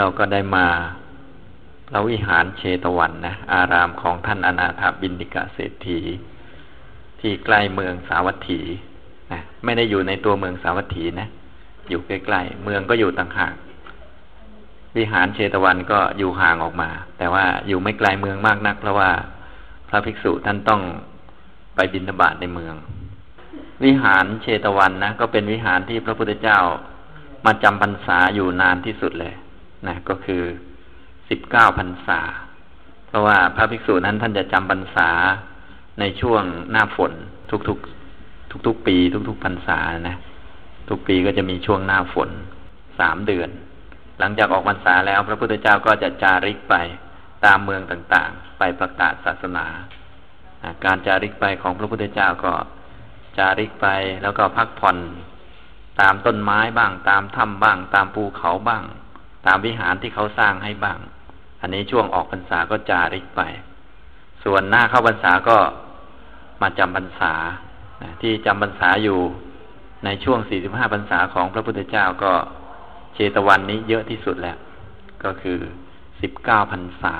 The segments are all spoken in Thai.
้เราก็ได้มาเราวิหารเชตวันนะ อารามของท่านอนาถาบินดิกาเศรษฐี ที่ใกล้เมืองสาวัตถีนะไม่ได้อยู่ในตัวเมืองสาวัตถีนะ อยู่ใกล้ๆเมืองก็อยู่ต่างหากวิหารเชตวันก็อยู่ห่างออกมา แต่ว่าอยู่ไม่ไกลเมืองมากนัก เพราะว่าพระภิกษุท่านต้องไปบิณฑบาตในเมือง วิหารเชตวันนะก็เป็นวิหารที่พระพุทธเจ้ามาจำพรรษาอยู่นานที่สุดเลย นะก็คือสิบเก้าพรรษา เพราะว่าพระภิกษุนั้นท่านจะจำพรรษาในช่วงหน้าฝนทุกๆ ทุกๆ ปี ทุกๆพรรษานะ ทุกปีก็จะมีช่วงหน้าฝนสามเดือน หลังจากออกพรรษาแล้ว พระพุทธเจ้าก็จะจาริกไปตามเมืองต่างๆ ไปประกาศศาสนาการจาริกไปของพระพุทธเจ้าก็จาริกไปแล้วก็พักผ่อนตามต้นไม้บ้าง ตามถ้ำบ้าง ตามภูเขาบ้าง ตามวิหารที่เขาสร้างให้บ้าง อันนี้ช่วงออกพรรษาก็จาริกไป ส่วนหน้าเข้าพรรษาก็มาจำพรรษาที่จำพรรษาอยู่ในช่วงสี่สิบห้าพรรษาของพระพุทธเจ้าก็เชตวันนี้เยอะที่สุดแล้ว ก็คือสิบเก้าพรรษา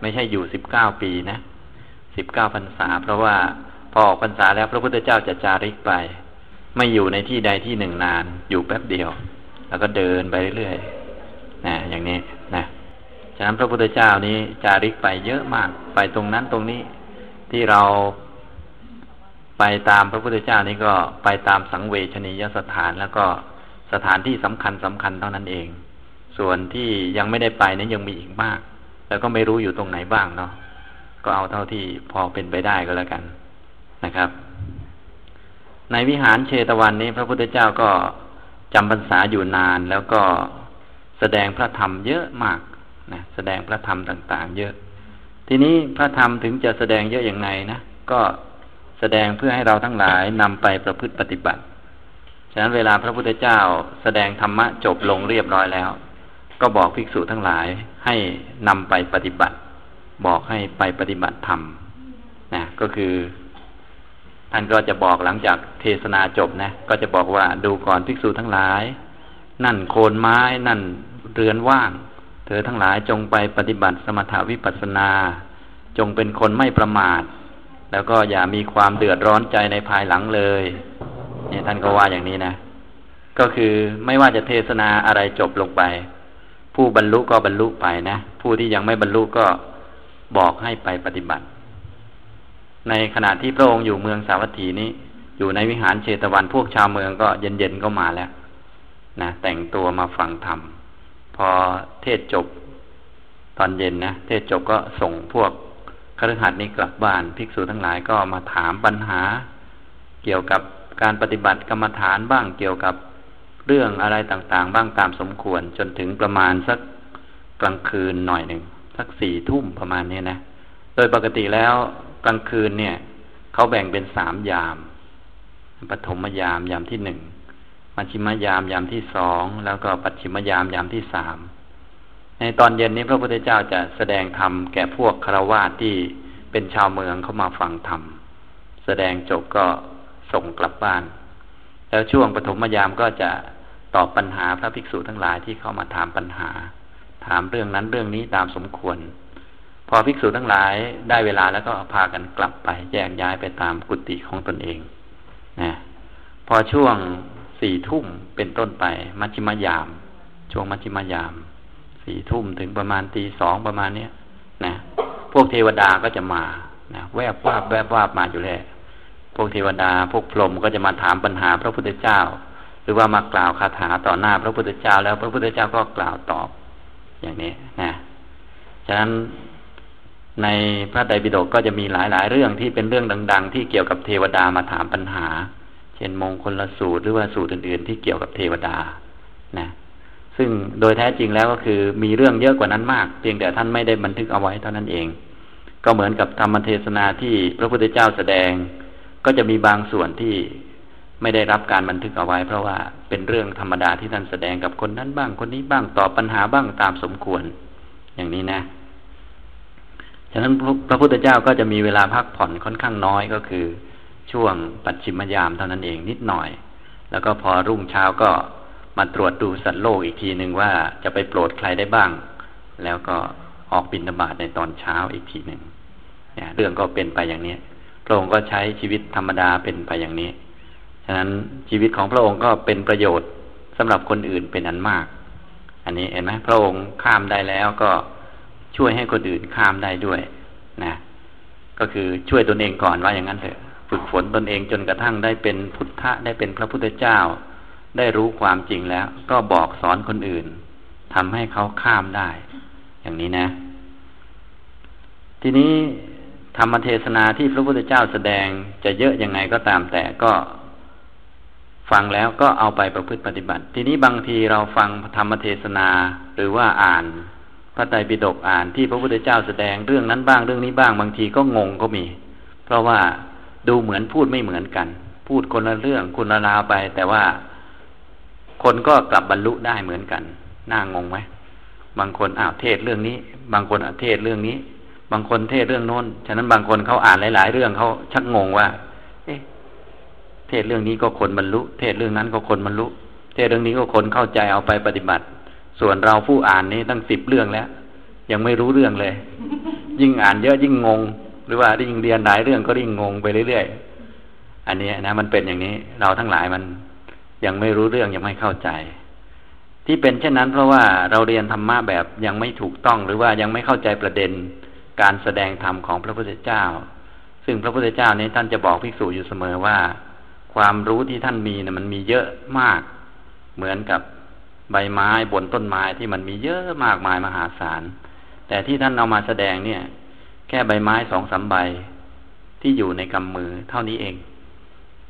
ไม่ใช่อยู่สิบเก้าปีนะสิบเก้าพรรษา เพราะว่าพอออกพรรษาแล้วพระพุทธเจ้าจะจาริกไป ไม่อยู่ในที่ใดที่หนึ่งนาน อยู่แป๊บเดียว แล้วก็เดินไปเรื่อยๆ นะอย่างนี้นะฉะนั้นพระพุทธเจ้านี้จาริกไปเยอะมาก ไปตรงนั้นตรงนี้ที่เราไปตามพระพุทธเจ้านี้ก็ไปตามสังเวชนียสถานแล้วก็สถานที่สำคัญสำคัญเท่านั้นเอง ส่วนที่ยังไม่ได้ไปนั้นยังมีอีกมาก แล้วก็ไม่รู้อยู่ตรงไหนบ้างเนาะก็เอาเท่าที่พอเป็นไปได้ก็แล้วกันนะครับ ในวิหารเชตวันนี้ พระพุทธเจ้าก็จำพรรษาอยู่นานแล้วก็ แสดงพระธรรมเยอะมากนะแสดงพระธรรมต่าง ๆ เยอะ ทีนี้พระธรรมถึงจะแสดงเยอะอย่างไงนะก็แสดงเพื่อให้เราทั้งหลายนำไปประพฤติปฏิบัติฉะนั้นเวลาพระพุทธเจ้าแสดงธรรมะจบลงเรียบร้อยแล้ว ก็บอกภิกษุทั้งหลายให้นำไปปฏิบัติ บอกให้ไปปฏิบัติธรรมนะก็คือท่านก็จะบอกหลังจากเทศนาจบนะ ก็จะบอกว่าดูก่อนภิกษุทั้งหลาย นั่นโคนไม้นั่น เรือนว่าง เธอทั้งหลายจงไปปฏิบัติสมถาวิปัสนา จงเป็นคนไม่ประมาท แล้วก็อย่ามีความเดือดร้อนใจในภายหลังเลย เนี่ยท่านก็ว่าอย่างนี้นะ ก็คือไม่ว่าจะเทศนาอะไรจบลงไป ผู้บรรลุก็บรรลุไปนะ ผู้ที่ยังไม่บรรลุก็บอกให้ไปปฏิบัติ ในขณะที่พระองค์อยู่เมืองสาวัตถีนี้ อยู่ในวิหารเชตวันพวกชาวเมืองก็เย็นๆก็มาแล้วนะแต่งตัวมาฟังธรรม พอเทศจบตอนเย็นนะเทศจบก็ส่งพวกคฤหัสถ์นี้กลับบ้าน ภิกษุทั้งหลายก็มาถามปัญหา เกี่ยวกับการปฏิบัติกรรมฐานบ้างเกี่ยวกับเรื่องอะไรต่างๆ บ้างตามสมควรจนถึงประมาณสักกลางคืนหน่อยหนึ่งสักสี่ทุ่มประมาณนี้นะ โดยปกติแล้วกลางคืนเนี่ยเขาแบ่งเป็นสามยาม ปฐมยามยามที่หนึ่ง มัชชิมยามยามที่สองแล้วก็ปัจฉิมยามยามที่สามในตอนเย็นนี้พระพุทธเจ้าจะแสดงธรรมแก่พวกคารวะที่เป็นชาวเมืองเข้ามาฟังธรรมแสดงจบก็ส่งกลับบ้าน แล้วช่วงปฐมยามก็จะตอบปัญหาพระภิกษุทั้งหลายที่เข้ามาถามปัญหา ถามเรื่องนั้นเรื่องนี้ตามสมควร พอภิกษุทั้งหลายได้เวลาแล้วก็พากันกลับไปแยกย้ายไปตามกุฏิของตนเองนะพอช่วง สี่ทุ่มเป็นต้นไป มัชฌิมยาม ช่วงมัชฌิมยาม สี่ทุ่มถึงประมาณตีสองประมาณเนี้ยนะพวกเทวดาก็จะมานะแวบวาบแวบวาบมาอยู่แล้วพวกเทวดาพวกพรหมก็จะมาถามปัญหาพระพุทธเจ้า หรือว่ามากล่าวคาถาต่อหน้าพระพุทธเจ้า แล้วพระพุทธเจ้าก็กล่าวตอบ อย่างนี้นะฉะนั้นในพระไตรปิฎกก็จะมีหลาย ๆ เรื่องที่เป็นเรื่องดัง ๆ ที่เกี่ยวกับเทวดามาถามปัญหา ช่นมงคลละสูตรหรือว่าสูตรอื่นๆ ที่เกี่ยวกับเทวดานะซึ่งโดยแท้จริงแล้วก็คือมีเรื่องเยอะกว่านั้นมาก เพียงแต่ท่านไม่ได้บันทึกเอาไว้เท่านั้นเอง ก็เหมือนกับธรรมเทศนาที่พระพุทธเจ้าแสดง ก็จะมีบางส่วนที่ไม่ได้รับการบันทึกเอาไว้ เพราะว่าเป็นเรื่องธรรมดาที่ท่านแสดงกับคนนั้นบ้าง คนนี้บ้างตอบปัญหาบ้างตามสมควร อย่างนี้นะฉะนั้นพระพุทธเจ้าก็จะมีเวลาพักผ่อนค่อนข้างน้อยก็คือ ช่วงปัจฉิมยามเท่านั้นเองนิดหน่อย แล้วก็พอรุ่งเช้าก็มาตรวจดูสัตว์โลกอีกทีหนึ่งว่าจะไปโปรดใครได้บ้าง แล้วก็ออกบินบาตในตอนเช้าอีกทีหนึ่งเนี่ยเรื่องก็เป็นไปอย่างนี้พระองค์ก็ใช้ชีวิตธรรมดาเป็นไปอย่างนี้ ฉะนั้นชีวิตของพระองค์ก็เป็นประโยชน์สำหรับคนอื่นเป็นอันมาก อันนี้เห็นไหมพระองค์ข้ามได้แล้วก็ช่วยให้คนอื่นข้ามได้ด้วยนะ ก็คือช่วยตนเองก่อนว่าอย่างนั้นเถอะ ฝึกฝนตนเองจนกระทั่งได้เป็นพุทธะได้เป็นพระพุทธเจ้า ได้รู้ความจริงแล้ว ก็บอกสอนคนอื่นทำให้เขาข้ามได้ อย่างนี้นะ ทีนี้ธรรมเทศนาที่พระพุทธเจ้าแสดงจะเยอะยังไงก็ตามแต่ก็ฟังแล้วก็เอาไปประพฤติปฏิบัติ ทีนี้บางทีเราฟังธรรมเทศนา หรือว่าอ่านพระไตรปิฎกอ่านที่พระพุทธเจ้าแสดงเรื่องนั้นบ้างเรื่องนี้บ้างบางทีก็งงก็มี เพราะว่า ดูเหมือนพูดไม่เหมือนกัน พูดคนละเรื่องคนละราวไป แต่ว่าคนก็กลับบรรลุได้เหมือนกันน่างงไหมบางคนอ้าวเทศเรื่องนี้ บางคนอาเทศเรื่องนี้ บางคนเทศเรื่องโน้น ฉะนั้นบางคนเขาอ่านหลาย ๆ เรื่องเขาชักงงว่า เอ๊ะ เทศเรื่องนี้ก็คนบรรลุ เทศเรื่องนั้นก็คนบรรลุ เทศเรื่องนี้ก็คนเข้าใจเอาไปปฏิบัติ ส่วนเราผู้อ่านนี้ตั้งสิบเรื่องแล้ว ยังไม่รู้เรื่องเลย ยิ่งอ่านเยอะยิ่งงง หรือว่ายิ่งเรียนหลายเรื่องก็ยิ่งงงไปเรื่อยๆอันนี้นะมันเป็นอย่างนี้ เราทั้งหลายมันยังไม่รู้เรื่องยังไม่เข้าใจ ที่เป็นเช่นนั้น เพราะว่าเราเรียนธรรมะแบบยังไม่ถูกต้อง หรือว่ายังไม่เข้าใจประเด็นการแสดงธรรมของพระพุทธเจ้า ซึ่งพระพุทธเจ้านี้ท่านจะบอกภิกษุอยู่เสมอว่า ความรู้ที่ท่านมีเนี่ยมันมีเยอะมาก เหมือนกับใบไม้บนต้นไม้ที่มันมีเยอะมากมายมหาศาลแต่ที่ท่านเอามาแสดงเนี่ย ค่ใบไม้สองสาใบที่อยู่ในกำมือเท่านี้เอง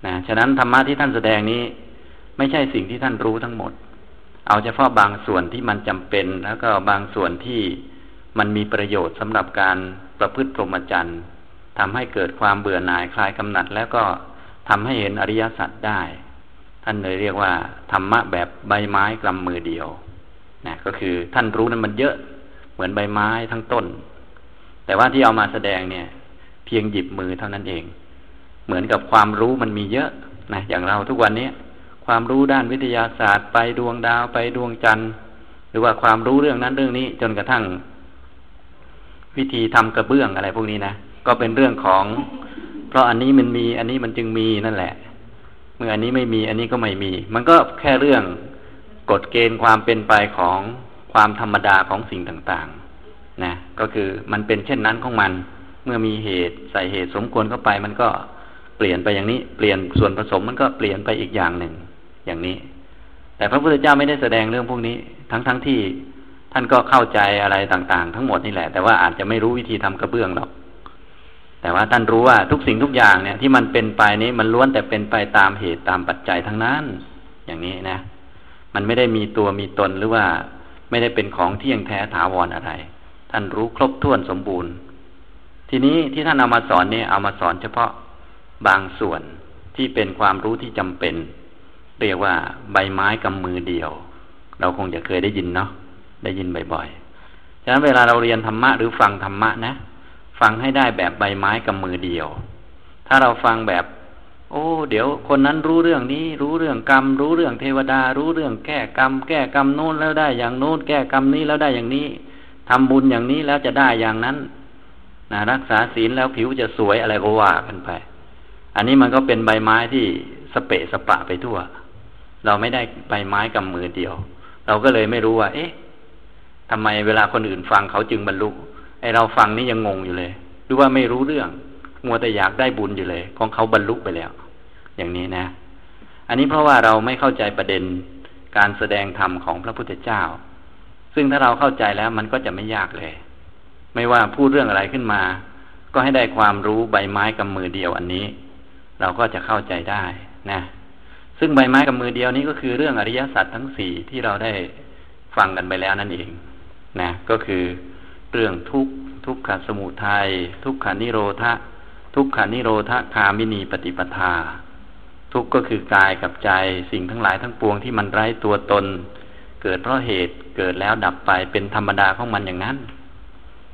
นะฉะนั้นธรรมะที่ท่านแสดงนี้ ไม่ใช่สิ่งที่ท่านรู้ทั้งหมด เอาเฉพาะบางส่วนที่มันจำเป็น แล้วก็บางส่วนที่มันมีประโยชน์สำหรับการประพฤติพรหมจรรย์ทำให้เกิดความเบื่อหน่ายคลายกำหนัด แล้วก็ทำให้เห็นอริยสัจได้ ท่านเลยเรียกว่าธรรมะแบบใบไม้กำมือเดียวนะก็คือท่านรู้นั้นมันเยอะเหมือนใบไม้ทั้งต้น แต่ว่าที่เอามาแสดงเนี่ย เพียงหยิบมือเท่านั้นเอง เหมือนกับความรู้มันมีเยอะนะอย่างเราทุกวันนี้ความรู้ด้านวิทยาศาสตร์ ไปดวงดาวไปดวงจันทร์ หรือว่าความรู้เรื่องนั้นเรื่องนี้ จนกระทั่ง วิธีทำกระเบื้องอะไรพวกนี้นะก็เป็นเรื่องของ เพราะอันนี้มันมี อันนี้มันจึงมีนั่นแหละ เมื่ออันนี้ไม่มี อันนี้ก็ไม่มี มันก็แค่เรื่องกฎเกณฑ์ความเป็นไปของความธรรมดาของสิ่งต่างๆ นะก็คือมันเป็นเช่นนั้นของมัน เมื่อมีเหตุใส่เหตุสมควรเข้าไป มันก็เปลี่ยนไปอย่างนี้ เปลี่ยนส่วนผสมมันก็เปลี่ยนไปอีกอย่างหนึ่งอย่างนี้ แต่พระพุทธเจ้าไม่ได้แสดงเรื่องพวกนี้ ทั้งๆทที่ท่านก็เข้าใจอะไรต่างๆ ทั้งหมดนี่แหละ แต่ว่าอาจจะไม่รู้วิธีทำกระเบื้องหรอกแต่ว่าท่านรู้ว่าทุกสิ่งทุกอย่างเนี่ยที่มันเป็นไปนี้มันล้วนแต่เป็นไปตามเหตุตามปัจจัยทั้งนั้น อย่างนี้นะ มันไม่ได้มีตัวมีตนหรือว่าไม่ได้เป็นของเที่ยงแท้ถาวรออะไร ท่านรู้ครบถ้วนสมบูรณ์ ทีนี้ที่ท่านเอามาสอนเนี่ยเอามาสอนเฉพาะบางส่วนที่เป็นความรู้ที่จำเป็น เรียกว่าใบไม้กำมือเดียว เราคงจะเคยได้ยินเนาะได้ยินบ่อยๆฉะนั้นเวลาเราเรียนธรรมะหรือฟังธรรมะนะ ฟังให้ได้แบบใบไม้กับมือเดียว ถ้าเราฟังแบบ โอ้ เดี๋ยวคนนั้นรู้เรื่องนี้ รู้เรื่องกรรม รู้เรื่องเทวดา รู้เรื่องแก้กรรม แก้กรรมโน้นแล้วได้อย่างโน้นแก้กรรมนี้แล้วได้อย่างนี้ ทำบุญอย่างนี้แล้วจะได้อย่างนั้นนะรักษาศีลแล้วผิวจะสวยอะไรก็ว่ากันไป อันนี้มันก็เป็นใบไม้ที่สเปะสปะไปทั่ว เราไม่ได้ใบไม้กำมือเดียว เราก็เลยไม่รู้ว่า เอ๊ะทำไมเวลาคนอื่นฟังเขาจึงบรรลุไอเราฟังนี่ยังงงอยู่เลย หรือว่าไม่รู้เรื่อง มัวแต่อยากได้บุญอยู่เลย ของเขาบรรลุไปแล้ว อย่างนี้นะ อันนี้เพราะว่าเราไม่เข้าใจประเด็นการแสดงธรรมของพระพุทธเจ้า ซึ่งถ้าเราเข้าใจแล้วมันก็จะไม่ยากเลย ไม่ว่าพูดเรื่องอะไรขึ้นมา ก็ให้ได้ความรู้ใบไม้กับมือเดียวอันนี้ เราก็จะเข้าใจได้นะ ซึ่งใบไม้กับมือเดียวนี้ก็คือเรื่องอริยสัจทั้งสี่ที่เราได้ฟังกันไปแล้วนั่นเองนะก็คือเรื่องทุกทุกขสมุทัยทุกขานิโรธะทุกขานิโรธคามินีปฏิปทา ทุกก็คือกายกับใจสิ่งทั้งหลายทั้งปวงที่มันไร้ตัวตน เกิดเพราะเหตุเกิดแล้วดับไปเป็นธรรมดาของมันอย่างนั้น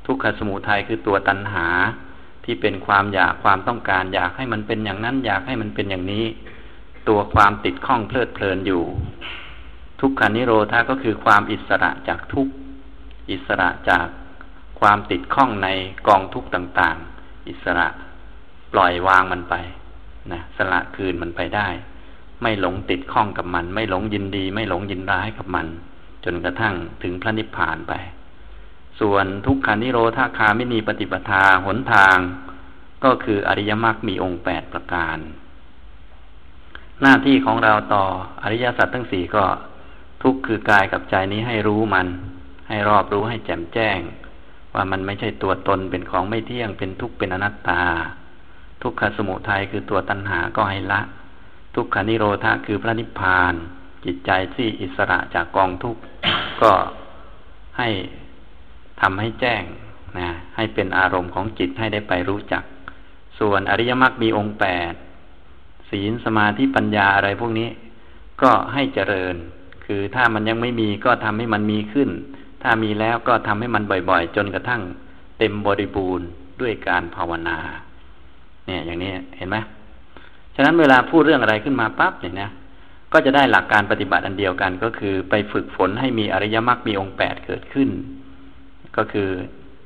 ทุกขสมุทัยคือตัวตัณหาที่เป็นความอยากความต้องการ อยากให้มันเป็นอย่างนั้น อยากให้มันเป็นอย่างนี้ ตัวความติดข้องเพลิดเพลินอยู่ ทุกขานิโรธาก็คือความอิสระจากทุกอิสระจากความติดข้องในกองทุกต่าง ๆ อิสระปล่อยวางมันไปนะสละคืนมันไปได้ ไม่หลงติดข้องกับมัน ไม่หลงยินดี ไม่หลงยินร้ายกับมัน จนกระทั่งถึงพระนิพพานไป ส่วนทุกขานิโรธาคาไม่มีปฏิปทาหนทาง ก็คืออริยมรรคมีองค์แปดประการ หน้าที่ของเราต่ออริยสัจทั้งสี่ก็ทุกข์คือกายกับใจนี้ให้รู้มัน ให้รอบรู้ให้แจ่มแจ้ง ว่ามันไม่ใช่ตัวตนเป็นของไม่เที่ยงเป็นทุกข์เป็นอนัตตา ทุกขสมุทัยคือตัวตัณหาก็ให้ละ ทุกขานิโรธาคือพระนิพพาน จิตใจที่อิสระจากกองทุกข์ก็ให้ทำให้แจ้งนะให้เป็นอารมณ์ของจิตให้ได้ไปรู้จัก ส่วนอริยมรรคมีองค์แปดศีลสมาธิปัญญาอะไรพวกนี้ ก็ให้เจริญ คือถ้ามันยังไม่มีก็ทำให้มันมีขึ้น ถ้ามีแล้วก็ทำให้มันบ่อยๆ จนกระทั่งเต็มบริบูรณ์ด้วยการภาวนา เนี่ยอย่างนี้เห็นไหม ฉะนั้นเวลาพูดเรื่องอะไรขึ้นมาปั๊บเนี่ยนะก็จะได้หลักการปฏิบัติอันเดียวกัน ก็คือไปฝึกฝนให้มีอริยมรรคมีองค์แปดเกิดขึ้น ก็คือ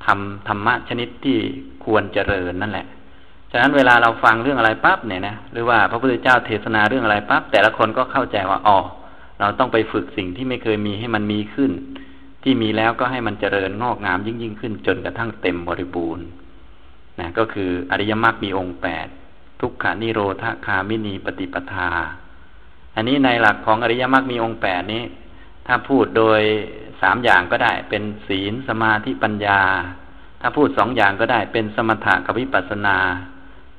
ทำธรรมะชนิดที่ควรเจริญนั่นแหละ ฉะนั้นเวลาเราฟังเรื่องอะไรปั๊บเนี่ยนะหรือว่าพระพุทธเจ้าเทศนาเรื่องอะไรปั๊บแต่ละคนก็เข้าใจว่าอ๋อเราต้องไปฝึกสิ่งที่ไม่เคยมีให้มันมีขึ้น ที่มีแล้วก็ให้มันเจริญงอกงามยิ่งยิ่งขึ้น จนกระทั่งเต็มบริบูรณ์นะก็คืออริยมรรคมีองค์แปด ทุกขานิโรธคามินีปฏิปทา อันนี้ในหลักของอริยมรรคมีองค์แปดนี้ ถ้าพูดโดยสามอย่างก็ได้ เป็นศีลสมาธิปัญญา ถ้าพูดสองอย่างก็ได้ เป็นสมถะกับวิปัสสนา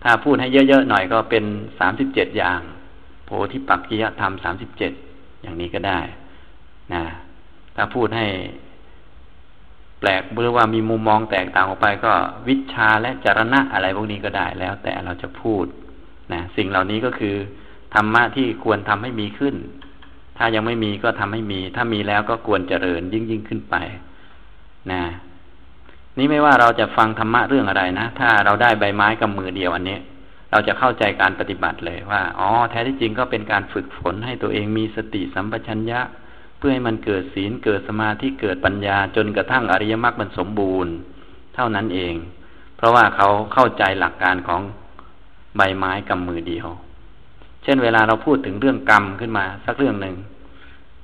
ถ้าพูดให้เยอะๆหน่อยก็เป็นสามสิบเจ็ดอย่าง โพธิปักกิยธรรมสามสิบเจ็ดอย่างนี้ก็ได้นะถ้าพูดให้ แปลกหรือว่ามีมุมมองแตกต่างออกไปก็วิชาและจรณะอะไรพวกนี้ก็ได้แล้ว แต่เราจะพูดนะสิ่งเหล่านี้ก็คือธรรมะที่ควรทำให้มีขึ้น ถ้ายังไม่มีก็ทำให้มี ถ้ามีแล้วก็ควรเจริญยิ่งยิ่งขึ้นไปนะนี่ไม่ว่าเราจะฟังธรรมะเรื่องอะไรนะ ถ้าเราได้ใบไม้กับมือเดียวอันนี้ เราจะเข้าใจการปฏิบัติเลยว่า อ๋อ แท้ที่จริงก็เป็นการฝึกฝนให้ตัวเองมีสติสัมปชัญญะ พื่อให้มันเกิดศีลเกิดสมาธิเกิดปัญญาจนกระทั่งอริยมรรคมันสมบูรณ์ เท่านั้นเอง เพราะว่าเขาเข้าใจหลักการของใบไม้กำมือเดียว เช่นเวลาเราพูดถึงเรื่องกรรมขึ้นมา สักเรื่องหนึ่ง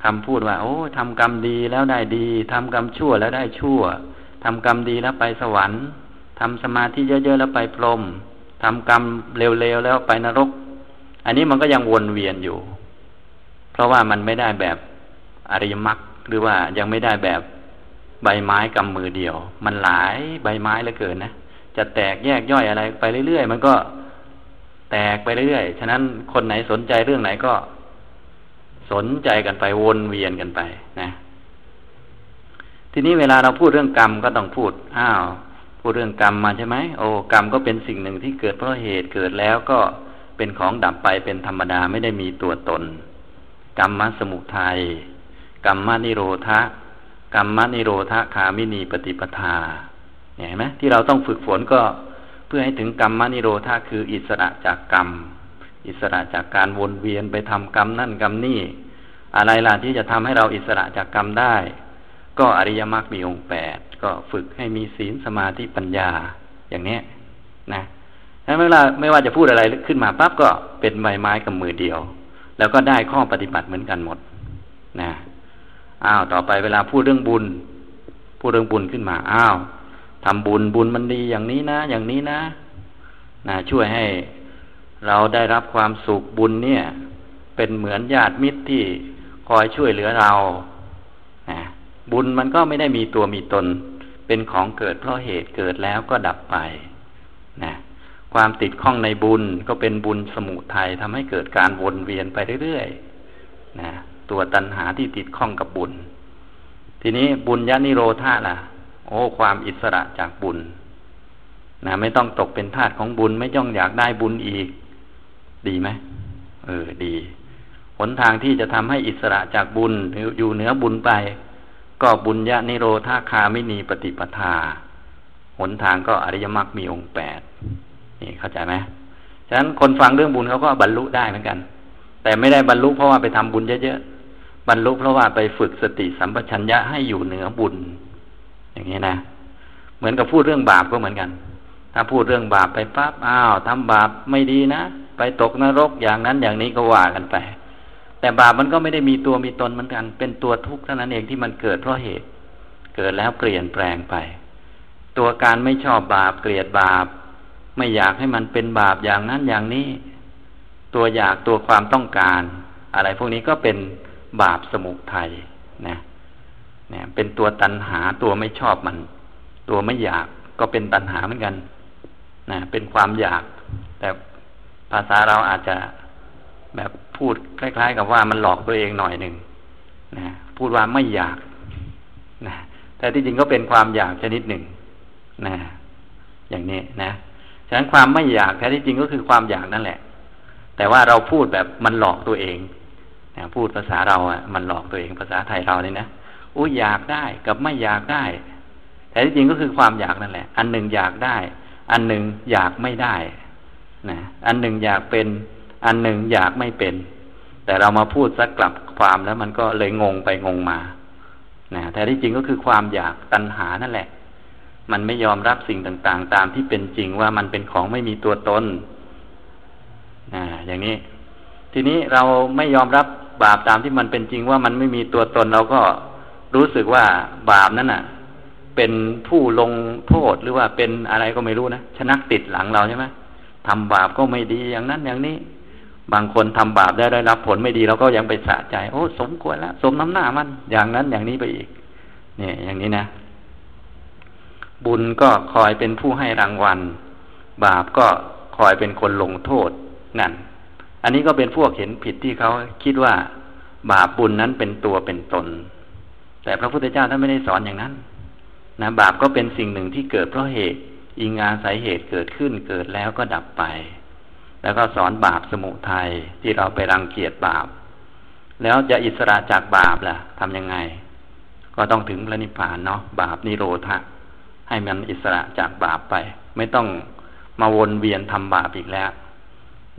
คำพูดว่า โอ้ทำกรรมดีแล้วได้ดีทำกรรมชั่วแล้วได้ชั่วทำกรรมดีแล้วไปสวรรค์ทำสมาธิเยอะๆแล้วไปพรหมทำกรรมเร็วๆแล้วไปนรก อันนี้มันก็ยังวนเวียนอยู่ เพราะว่ามันไม่ได้แบบ อริยมรรคหรือว่ายังไม่ได้แบบใบไม้กำมือเดียว มันหลายใบไม้เหลือเกินนะจะแตกแยกย่อยอะไรไปเรื่อยๆมันก็แตกไปเรื่อยๆฉะนั้นคนไหนสนใจเรื่องไหนก็ สนใจกันไปวนเวียนกันไปนะ ทีนี้เวลาเราพูดเรื่องกรรมก็ต้องพูดอ้าวพูดเรื่องกรรมมาใช่ไหมโอ้กรรมก็เป็นสิ่งหนึ่งที่เกิดเพราะเหตุเกิดแล้วก็เป็นของดับไปเป็นธรรมดาไม่ได้มีตัวตน กรรมมสมุทัย กรรมนิโรธะกรรมนิโรธคามินีปฏิปทาเห็นไหมที่เราต้องฝึกฝนก็เพื่อให้ถึงกรรมนิโรธาคืออิสระจากกรรม อิสระจากการวนเวียนไปทำกรรมนั่นกรรมนี่อะไรล่ะที่จะทำให้เราอิสระจากกรรมได้ ก็อริยมรรคมีองค์แปดก็ฝึกให้มีศีลสมาธิปัญญาอย่างนี้นะถ้าไม่ว่าไม่ว่าจะพูดอะไรขึ้นมาปั๊บก็เป็นใบไม้กับมือเดียว แล้วก็ได้ข้อปฏิบัติเหมือนกันหมด นะ อ้าวต่อไปเวลาพูดเรื่องบุญ พูดเรื่องบุญขึ้นมาอ้าวทำบุญบุญมันดีอย่างนี้นะ อย่างนี้นะนะช่วยให้เราได้รับความสุขบุญเนี่ย เป็นเหมือนญาติมิตรที่คอยช่วยเหลือเรานะบุญมันก็ไม่ได้มีตัวมีตน เป็นของเกิดเพราะเหตุเกิดแล้วก็ดับไปนะความติดข้องในบุญก็เป็นบุญสมุทัยทำให้เกิดการวนเวียนไปเรื่อยๆนะ ตัวตัณหาที่ติดข้องกับบุญ ทีนี้บุญญานิโรธาล่ะ โอ้ ความอิสระจากบุญนะไม่ต้องตกเป็นทาสของบุญไม่ย่องอยากได้บุญอีก ดีไหมเออดีหนทางที่จะทำให้อิสระจากบุญอยู่เหนือบุญไป ก็บุญญานิโรธาคาไม่มีปฏิปทา หนทางก็อริยมรรคมีองค์แปดนี่เข้าใจไหมฉะนั้นคนฟังเรื่องบุญเขาก็บรรลุได้เหมือนกัน แต่ไม่ได้บรรลุเพราะว่าไปทำบุญเยอะ บรรลุเพราะว่าไปฝึกสติสัมปชัญญะให้อยู่เหนือบุญ อย่างนี้นะ เหมือนกับพูดเรื่องบาปก็เหมือนกัน ถ้าพูดเรื่องบาปไปปั๊บอ้าวทำบาปไม่ดีนะไปตกนรกอย่างนั้นอย่างนี้ก็ว่ากันไป แต่บาปมันก็ไม่ได้มีตัวมีตนเหมือนกัน เป็นตัวทุกข์เท่านั้นเองที่มันเกิดเพราะเหตุ เกิดแล้วเปลี่ยนแปลงไป ตัวการไม่ชอบบาปเกลียดบาป ไม่อยากให้มันเป็นบาปอย่างนั้นอย่างนี้ ตัวอยากตัวความต้องการ อะไรพวกนี้ก็เป็น บาปสมุทัยนะเนี่ยเป็นตัวตัณหาตัวไม่ชอบมัน ตัวไม่อยากก็เป็นตัณหาเหมือนกันนะเป็นความอยาก แต่ภาษาเราอาจจะแบบพูดคล้าย ๆ กับว่ามันหลอกตัวเองหน่อยหนึ่งนะพูดว่าไม่อยากนะแต่ที่จริงก็เป็นความอยากชนิดหนึ่งนะอย่างนี้นะฉะนั้นความไม่อยากแท้ที่จริงก็คือความอยากนั่นแหละ แต่ว่าเราพูดแบบมันหลอกตัวเอง พูดภาษาเราอะมันหลอกตัวเองภาษาไทยเรานี่นะอู้อยากได้กับไม่อยากได้ แต่ที่จริงก็คือความอยากนั่นแหละ อันหนึ่งอยากได้ อันหนึ่งอยากไม่ได้นะอันหนึ่งอยากเป็น อันหนึ่งอยากไม่เป็น แต่เรามาพูดสักกลับความแล้วมันก็เลยงงไปงงมานะแต่ที่จริงก็คือความอยากตัณหานั่นแหละ มันไม่ยอมรับสิ่งต่างๆ ตามที่เป็นจริงว่ามันเป็นของไม่มีตัวตนนะอย่างนี้ ทีนี้เราไม่ยอมรับบาปตามที่มันเป็นจริงว่ามันไม่มีตัวตนเราก็รู้สึกว่าบาปนั้นน่ะ เป็นผู้ลงโทษหรือว่าเป็นอะไรก็ไม่รู้นะชนักติดหลังเราใช่ไหมทำบาปก็ไม่ดีอย่างนั้นอย่างนี้ บางคนทำบาปได้ได้รับผลไม่ดีเราก็ยังไปสะใจ โอ้สมควรแล้วสมน้ำหน้ามัน อย่างนั้นอย่างนี้ไปอีก เนี่ยอย่างนี้นะบุญก็คอยเป็นผู้ให้รางวัล บาปก็คอยเป็นคนลงโทษนั่น อันนี้ก็เป็นพวกเห็นผิดที่เขาคิดว่าบาปบุญนั้นเป็นตัวเป็นตน แต่พระพุทธเจ้าท่านไม่ได้สอนอย่างนั้น นะ บาปก็เป็นสิ่งหนึ่งที่เกิดเพราะเหตุ อิงอาศัยเหตุเกิดขึ้นเกิดแล้วก็ดับไป แล้วก็สอนบาปสมุทัยที่เราไปรังเกียจบาป แล้วจะอิสระจากบาปล่ะทำยังไง ก็ต้องถึงพระนิพพานเนาะบาปนิโรธะให้มันอิสระจากบาปไป ไม่ต้องมาวนเวียนทำบาปอีกแล้ว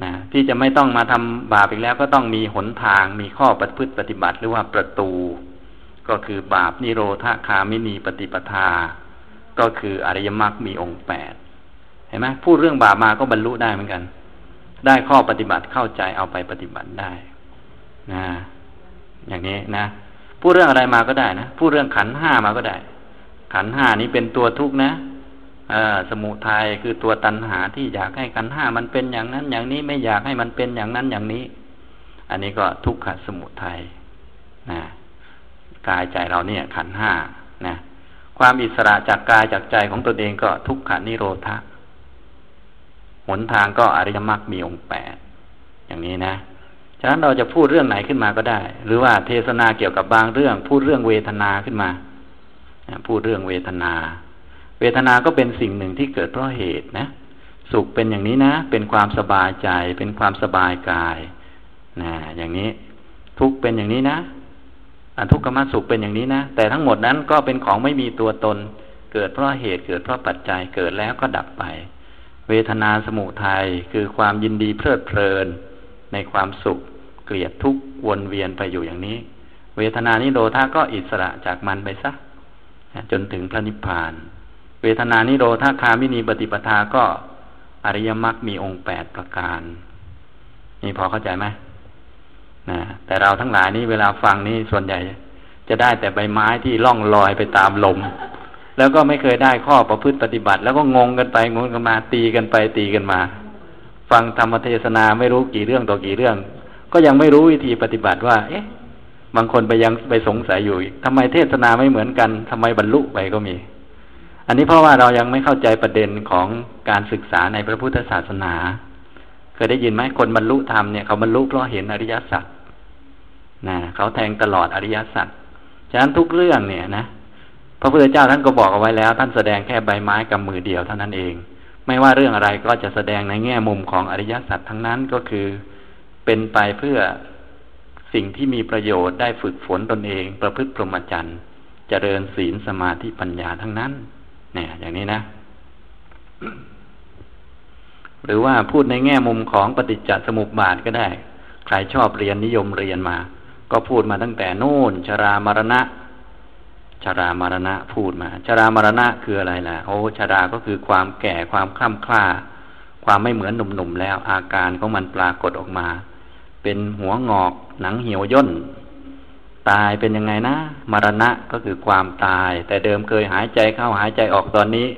นะที่จะไม่ต้องมาทำบาปอีกแล้ว ก็ต้องมีหนทางมีข้อปฏิพฤติปฏิบัติหรือว่าประตู ก็คือบาปนิโรธาคามินีปฏิปทา ก็คืออริยมรรคมีองค์แปดเห็นไหมพูดเรื่องบาปมาก็บรรลุได้เหมือนกัน ได้ข้อปฏิบัติเข้าใจเอาไปปฏิบัติได้นะอย่างนี้นะพูดเรื่องอะไรมาก็ได้นะพูดเรื่องขันห้ามาก็ได้ ขันห้านี้เป็นตัวทุกข์นะ สมุทัยคือตัวตัณหาที่อยากให้ขันห้ามันเป็นอย่างนั้น อย่างนี้ไม่อยากให้มันเป็นอย่างนั้นอย่างนี้ อันนี้ก็ทุกขสมุทัยนะกายใจเราเนี่ย ขันห้านะความอิสระจากกายจากใจของตนเองก็ทุกขานิโรธะหนทางก็อริยมรรคมีองค์แปดอย่างนี้นะฉะนั้นเราจะพูดเรื่องไหนขึ้นมาก็ได้ หรือว่าเทศนาเกี่ยวกับบางเรื่อง พูดเรื่องเวทนาขึ้นมา พูดเรื่องเวทนา เวทนาก็เป็นสิ่งหนึ่งที่เกิดเพราะเหตุนะ สุขเป็นอย่างนี้นะ เป็นความสบายใจ เป็นความสบายกายนะอย่างนี้ ทุกเป็นอย่างนี้นะอทุกขมสุขเป็นอย่างนี้นะ แต่ทั้งหมดนั้นก็เป็นของไม่มีตัวตน เกิดเพราะเหตุ เกิดเพราะปัจจัย เกิดแล้วก็ดับไป เวทนาสมุทัยคือความยินดีเพลิดเพลิน ในความสุข เกลียดทุกข์วนเวียนไปอยู่อย่างนี้ เวทนานิโรธาก็อิสระจากมันไปซะจนถึงพระนิพพาน เวทนานิโรธาคามินีปฏิปทาก็อริยมรรคมีองค์แปดประการ นี่พอเข้าใจไหมนะแต่เราทั้งหลายนี่เวลาฟังนี่ส่วนใหญ่ จะได้แต่ใบไม้ที่ล่องลอยไปตามลม แล้วก็ไม่เคยได้ข้อประพฤติปฏิบัติ แล้วก็งงกันไปงงกันมาตีกันไปตีกันมา ฟังธรรมเทศนาไม่รู้กี่เรื่องต่อกี่เรื่อง ก็ยังไม่รู้วิธีปฏิบัติว่า เอ๊ะ บางคนไปยังไปสงสัยอยู่ทำไมเทศนาไม่เหมือนกันทำไมบรรลุไปก็มี อันนี้เพราะว่าเรายังไม่เข้าใจประเด็นของการศึกษาในพระพุทธศาสนา เคยได้ยินไหมคนบรรลุธรรมเนี่ยเขาบรรลุเพราะเห็นอริยสัจนะเขาแทงตลอดอริยสัจฉะนั้นทุกเรื่องเนี่ยนะพระพุทธเจ้าท่านก็บอกเอาไว้แล้ว ท่านแสดงแค่ใบไม้กับมือเดียวเท่านั้นเอง ไม่ว่าเรื่องอะไรก็จะแสดงในแง่มุมของอริยสัจทั้งนั้นก็คือเป็นไปเพื่อสิ่งที่มีประโยชน์ได้ฝึกฝนตนเอง ประพฤติพรหมจรรย์เจริญศีลสมาธิปัญญาทั้งนั้น เนี่ย อย่างนี้นะ หรือว่าพูดในแง่มุมของปฏิจจสมุปบาทก็ได้ ใครชอบเรียนนิยมเรียนมา ก็พูดมาตั้งแต่นู่น ชรามรณะ ชรามรณะพูดมา ชรามรณะคืออะไรล่ะ โอ้ชราก็คือความแก่ความคล่ำคล้าความไม่เหมือนหนุ่มๆแล้ว อาการของมันปรากฏออกมา เป็นหัวงอกหนังเหี่ยวย่น ตายเป็นยังไงนะ มรณะก็คือความตาย แต่เดิมเคยหายใจเข้าหายใจออกตอนนี้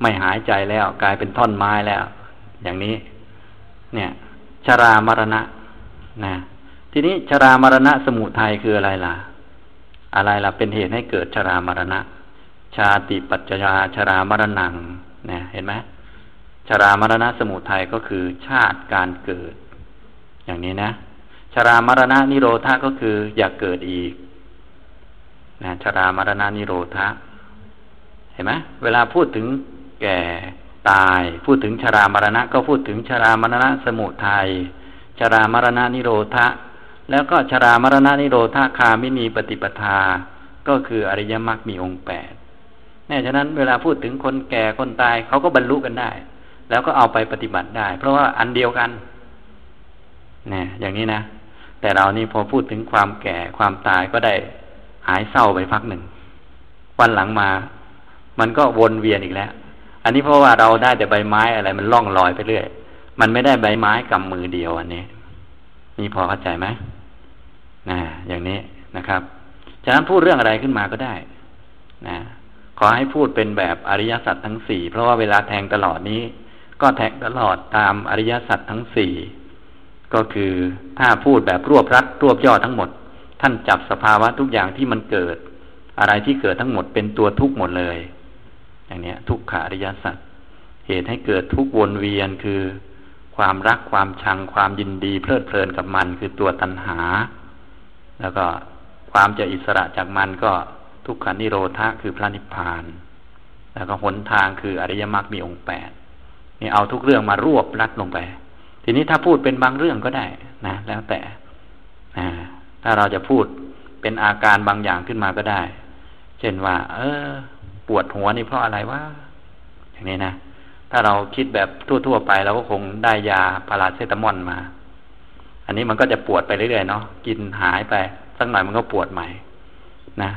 ไม่หายใจแล้ว กลายเป็นท่อนไม้แล้ว อย่างนี้ เนี่ย ชรามรณะนะทีนี้ชรามรณะสมุทัยคืออะไรล่ะ อะไรล่ะ เป็นเหตุให้เกิดชรามรณะ ชาติปัจจยาชรามรณังเนี่ยเห็นไหมชรามรณะสมุทัยก็คือชาติการเกิด อย่างนี้นะ ชรามรณะนิโรธาก็คืออยากเกิดอีกนะชรามรณะนิโรธาเห็นไหมเวลาพูดถึงแก่ตาย พูดถึงชรามรณะ ก็พูดถึงชรามรณะสมุทัยชรามรณะนิโรธาแล้วก็ชรามรณะนิโรธาคามินีปฏิปทา ก็คืออริยมรรคมีองค์แปดแน่ฉะนั้นเวลาพูดถึงคนแก่คนตายเขาก็บรรลุกันได้ แล้วก็เอาไปปฏิบัติได้ เพราะว่าอันเดียวกันเนี่ยอย่างนี้นะ แต่เรานี่พอพูดถึงความแก่ความตายก็ได้หายเศร้าไปพักหนึ่ง วันหลังมา มันก็วนเวียนอีกแล้ว อันนี้เพราะว่าเราได้แต่ใบไม้อะไร มันล่องลอยไปเรื่อย มันไม่ได้ใบไม้กำมือเดียวอันนี้ นี่พอเข้าใจไหมนะอย่างนี้นะครับ ฉะนั้นพูดเรื่องอะไรขึ้นมาก็ได้ นะขอให้พูดเป็นแบบอริยสัจทั้งสี่เพราะว่าเวลาแทงตลอดนี้ ก็แทงตลอดตามอริยสัจทั้งสี่ ก็คือถ้าพูดแบบรวบรัดรวบยอดทั้งหมด ท่านจับสภาวะทุกอย่างที่มันเกิด อะไรที่เกิดทั้งหมดเป็นตัวทุกข์หมดเลย อย่างนี้ทุกขาริยสัจเหตุให้เกิดทุกวนเวียนคือ ความรักความชังความยินดี เพลิดเพลินกับมันคือตัวตัณหา แล้วก็ความจะอิสระจากมันก็ทุกขานิโรธะคือพระนิพพาน แล้วก็หนทางคืออริยมรรคมีองค์แปดนี่เอาทุกเรื่องมารวบรัดลงไป ทีนี้ถ้าพูดเป็นบางเรื่องก็ได้นะแล้วแต่ถ้าเราจะพูดเป็นอาการบางอย่างขึ้นมาก็ได้ เช่นว่า เออ ปวดหัวนี่เพราะอะไรวะอย่างนี้นะถ้าเราคิดแบบทั่วๆไปเราก็คงได้ยาพาราเซตามอลมา อันนี้มันก็จะปวดไปเรื่อยๆเนาะกินหายไปสักหน่อยมันก็ปวดใหม่ นะ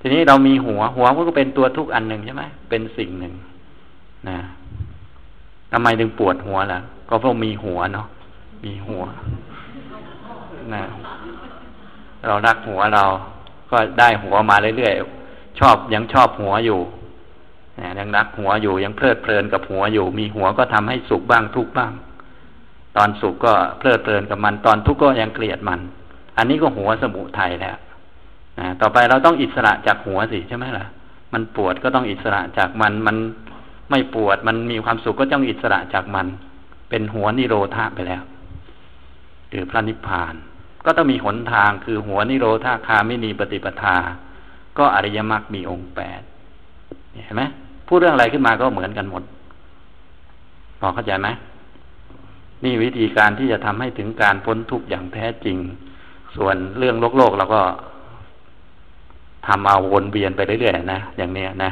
ทีนี้เรามีหัวหัวมันก็เป็นตัวทุกอันหนึ่งใช่ไหมเป็นสิ่งหนึ่งนะทำไมถึงปวดหัวล่ะ ก็พราะมีหัวเนาะมีหัวนะเรารักหัวเรา ก็ได้หัวมาเรื่อยๆชอบยังชอบหัวอยู่นะยังรักหัวอยู่ยังเพลิดเพลินกับหัวอยู่ มีหัวก็ทำให้สุขบ้างทุกบ้าง ตอนสุขก็เพลิดเพลินกับมัน ตอนทุกข์ก็ยังเกลียดมัน อันนี้ก็หัวสมุทัยแล้วนะต่อไปเราต้องอิสระจากหัวสิใช่ไหมล่ะ มันปวดก็ต้องอิสระจากมัน มันไม่ปวด มันมีความสุขก็ต้องอิสระจากมัน เป็นหัวนิโรธาไปแล้วหรือพระนิพพาน ก็ต้องมีหนทางคือหัวนิโรธาคาไม่มีปฏิปทา ก็อริยมรรคมีองค์แปดเห็นไหมพูดเรื่องอะไรขึ้นมาก็เหมือนกันหมดพอเข้าใจไหมนี่วิธีการที่จะทำให้ถึงการพ้นทุกข์อย่างแท้จริง ส่วนเรื่องโลกโลกเราก็ทำเอาวนเวียนไปเรื่อยๆนะอย่างนี้นะ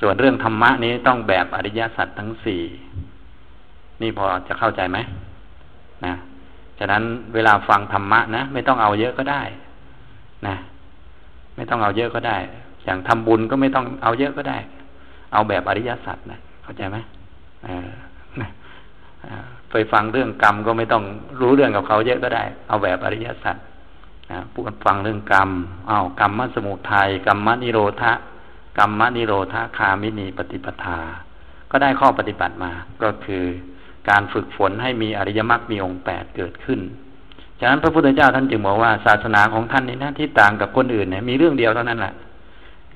ส่วนเรื่องธรรมะนี้ต้องแบบอริยสัจทั้งสี่ นี่พอจะเข้าใจไหมนะฉะนั้นเวลาฟังธรรมะนะไม่ต้องเอาเยอะก็ได้ นะ ไม่ต้องเอาเยอะก็ได้ อย่างทำบุญก็ไม่ต้องเอาเยอะก็ได้ เอาแบบอริยสัจนะเข้าใจไหมเออไปฟังเรื่องกรรมก็ไม่ต้องรู้เรื่องกับเขาเยอะก็ได้ เอาแบบอริยสัจนะพูดฟังเรื่องกรรมเอากรรมมสมุทัยกรรมนิโรธะกรรมนิโรธาคามินีปฏิปทา ก็ได้ข้อปฏิบัติมา ก็คือ การฝึกฝนให้มีอริยมรรคมีองค์แปดเกิดขึ้น ฉะนั้นพระพุทธเจ้าท่านจึงบอกว่าศาสนาของท่านนี่นะที่ต่างกับคนอื่นเนี่ยมีเรื่องเดียวเท่านั้นแหละ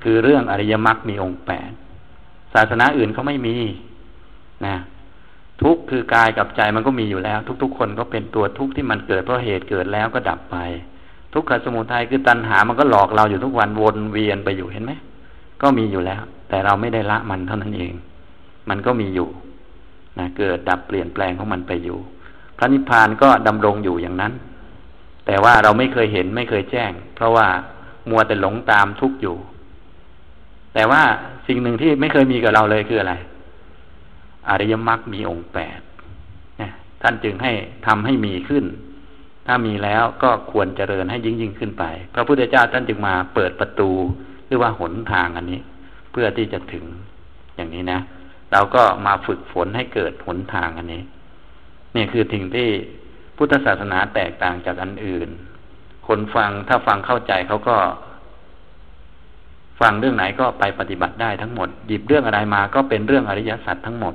คือเรื่องอริยมรรคมีองค์แปดศาสนาอื่นเขาไม่มีนะทุกคือกายกับใจมันก็มีอยู่แล้ว ทุก ๆ คนก็เป็นตัวทุกข์ที่มันเกิดเพราะเหตุเกิดแล้วก็ดับไป ทุกขสมุทัยคือตัณหามันก็หลอกเราอยู่ทุกวันวนเวียนไปอยู่เห็นไหมก็มีอยู่แล้ว แต่เราไม่ได้ละมันเท่านั้นเอง มันก็มีอยู่ นะเกิดดับเปลี่ยนแปลงของมันไปอยู่ พระนิพพานก็ดำรงอยู่อย่างนั้น แต่ว่าเราไม่เคยเห็นไม่เคยแจ้ง เพราะว่ามัวแต่หลงตามทุกอยู่ แต่ว่าสิ่งหนึ่งที่ไม่เคยมีกับเราเลยคืออะไร อริยมรรคมีองค์แปดท่านจึงให้ทำให้มีขึ้น ถ้ามีแล้วก็ควรเจริญให้ยิ่งยิ่งขึ้นไป พระพุทธเจ้าท่านจึงมาเปิดประตูหรือว่าหนทางอันนี้ เพื่อที่จะถึงอย่างนี้นะ เราก็มาฝึกฝนให้เกิดหนทางอันนี้ นี่คือสิ่งที่พุทธศาสนาแตกต่างจากอันอื่น คนฟังถ้าฟังเข้าใจเขาก็ ฟังเรื่องไหนก็ไปปฏิบัติได้ทั้งหมด หยิบเรื่องอะไรมาก็เป็นเรื่องอริยสัจทั้งหมด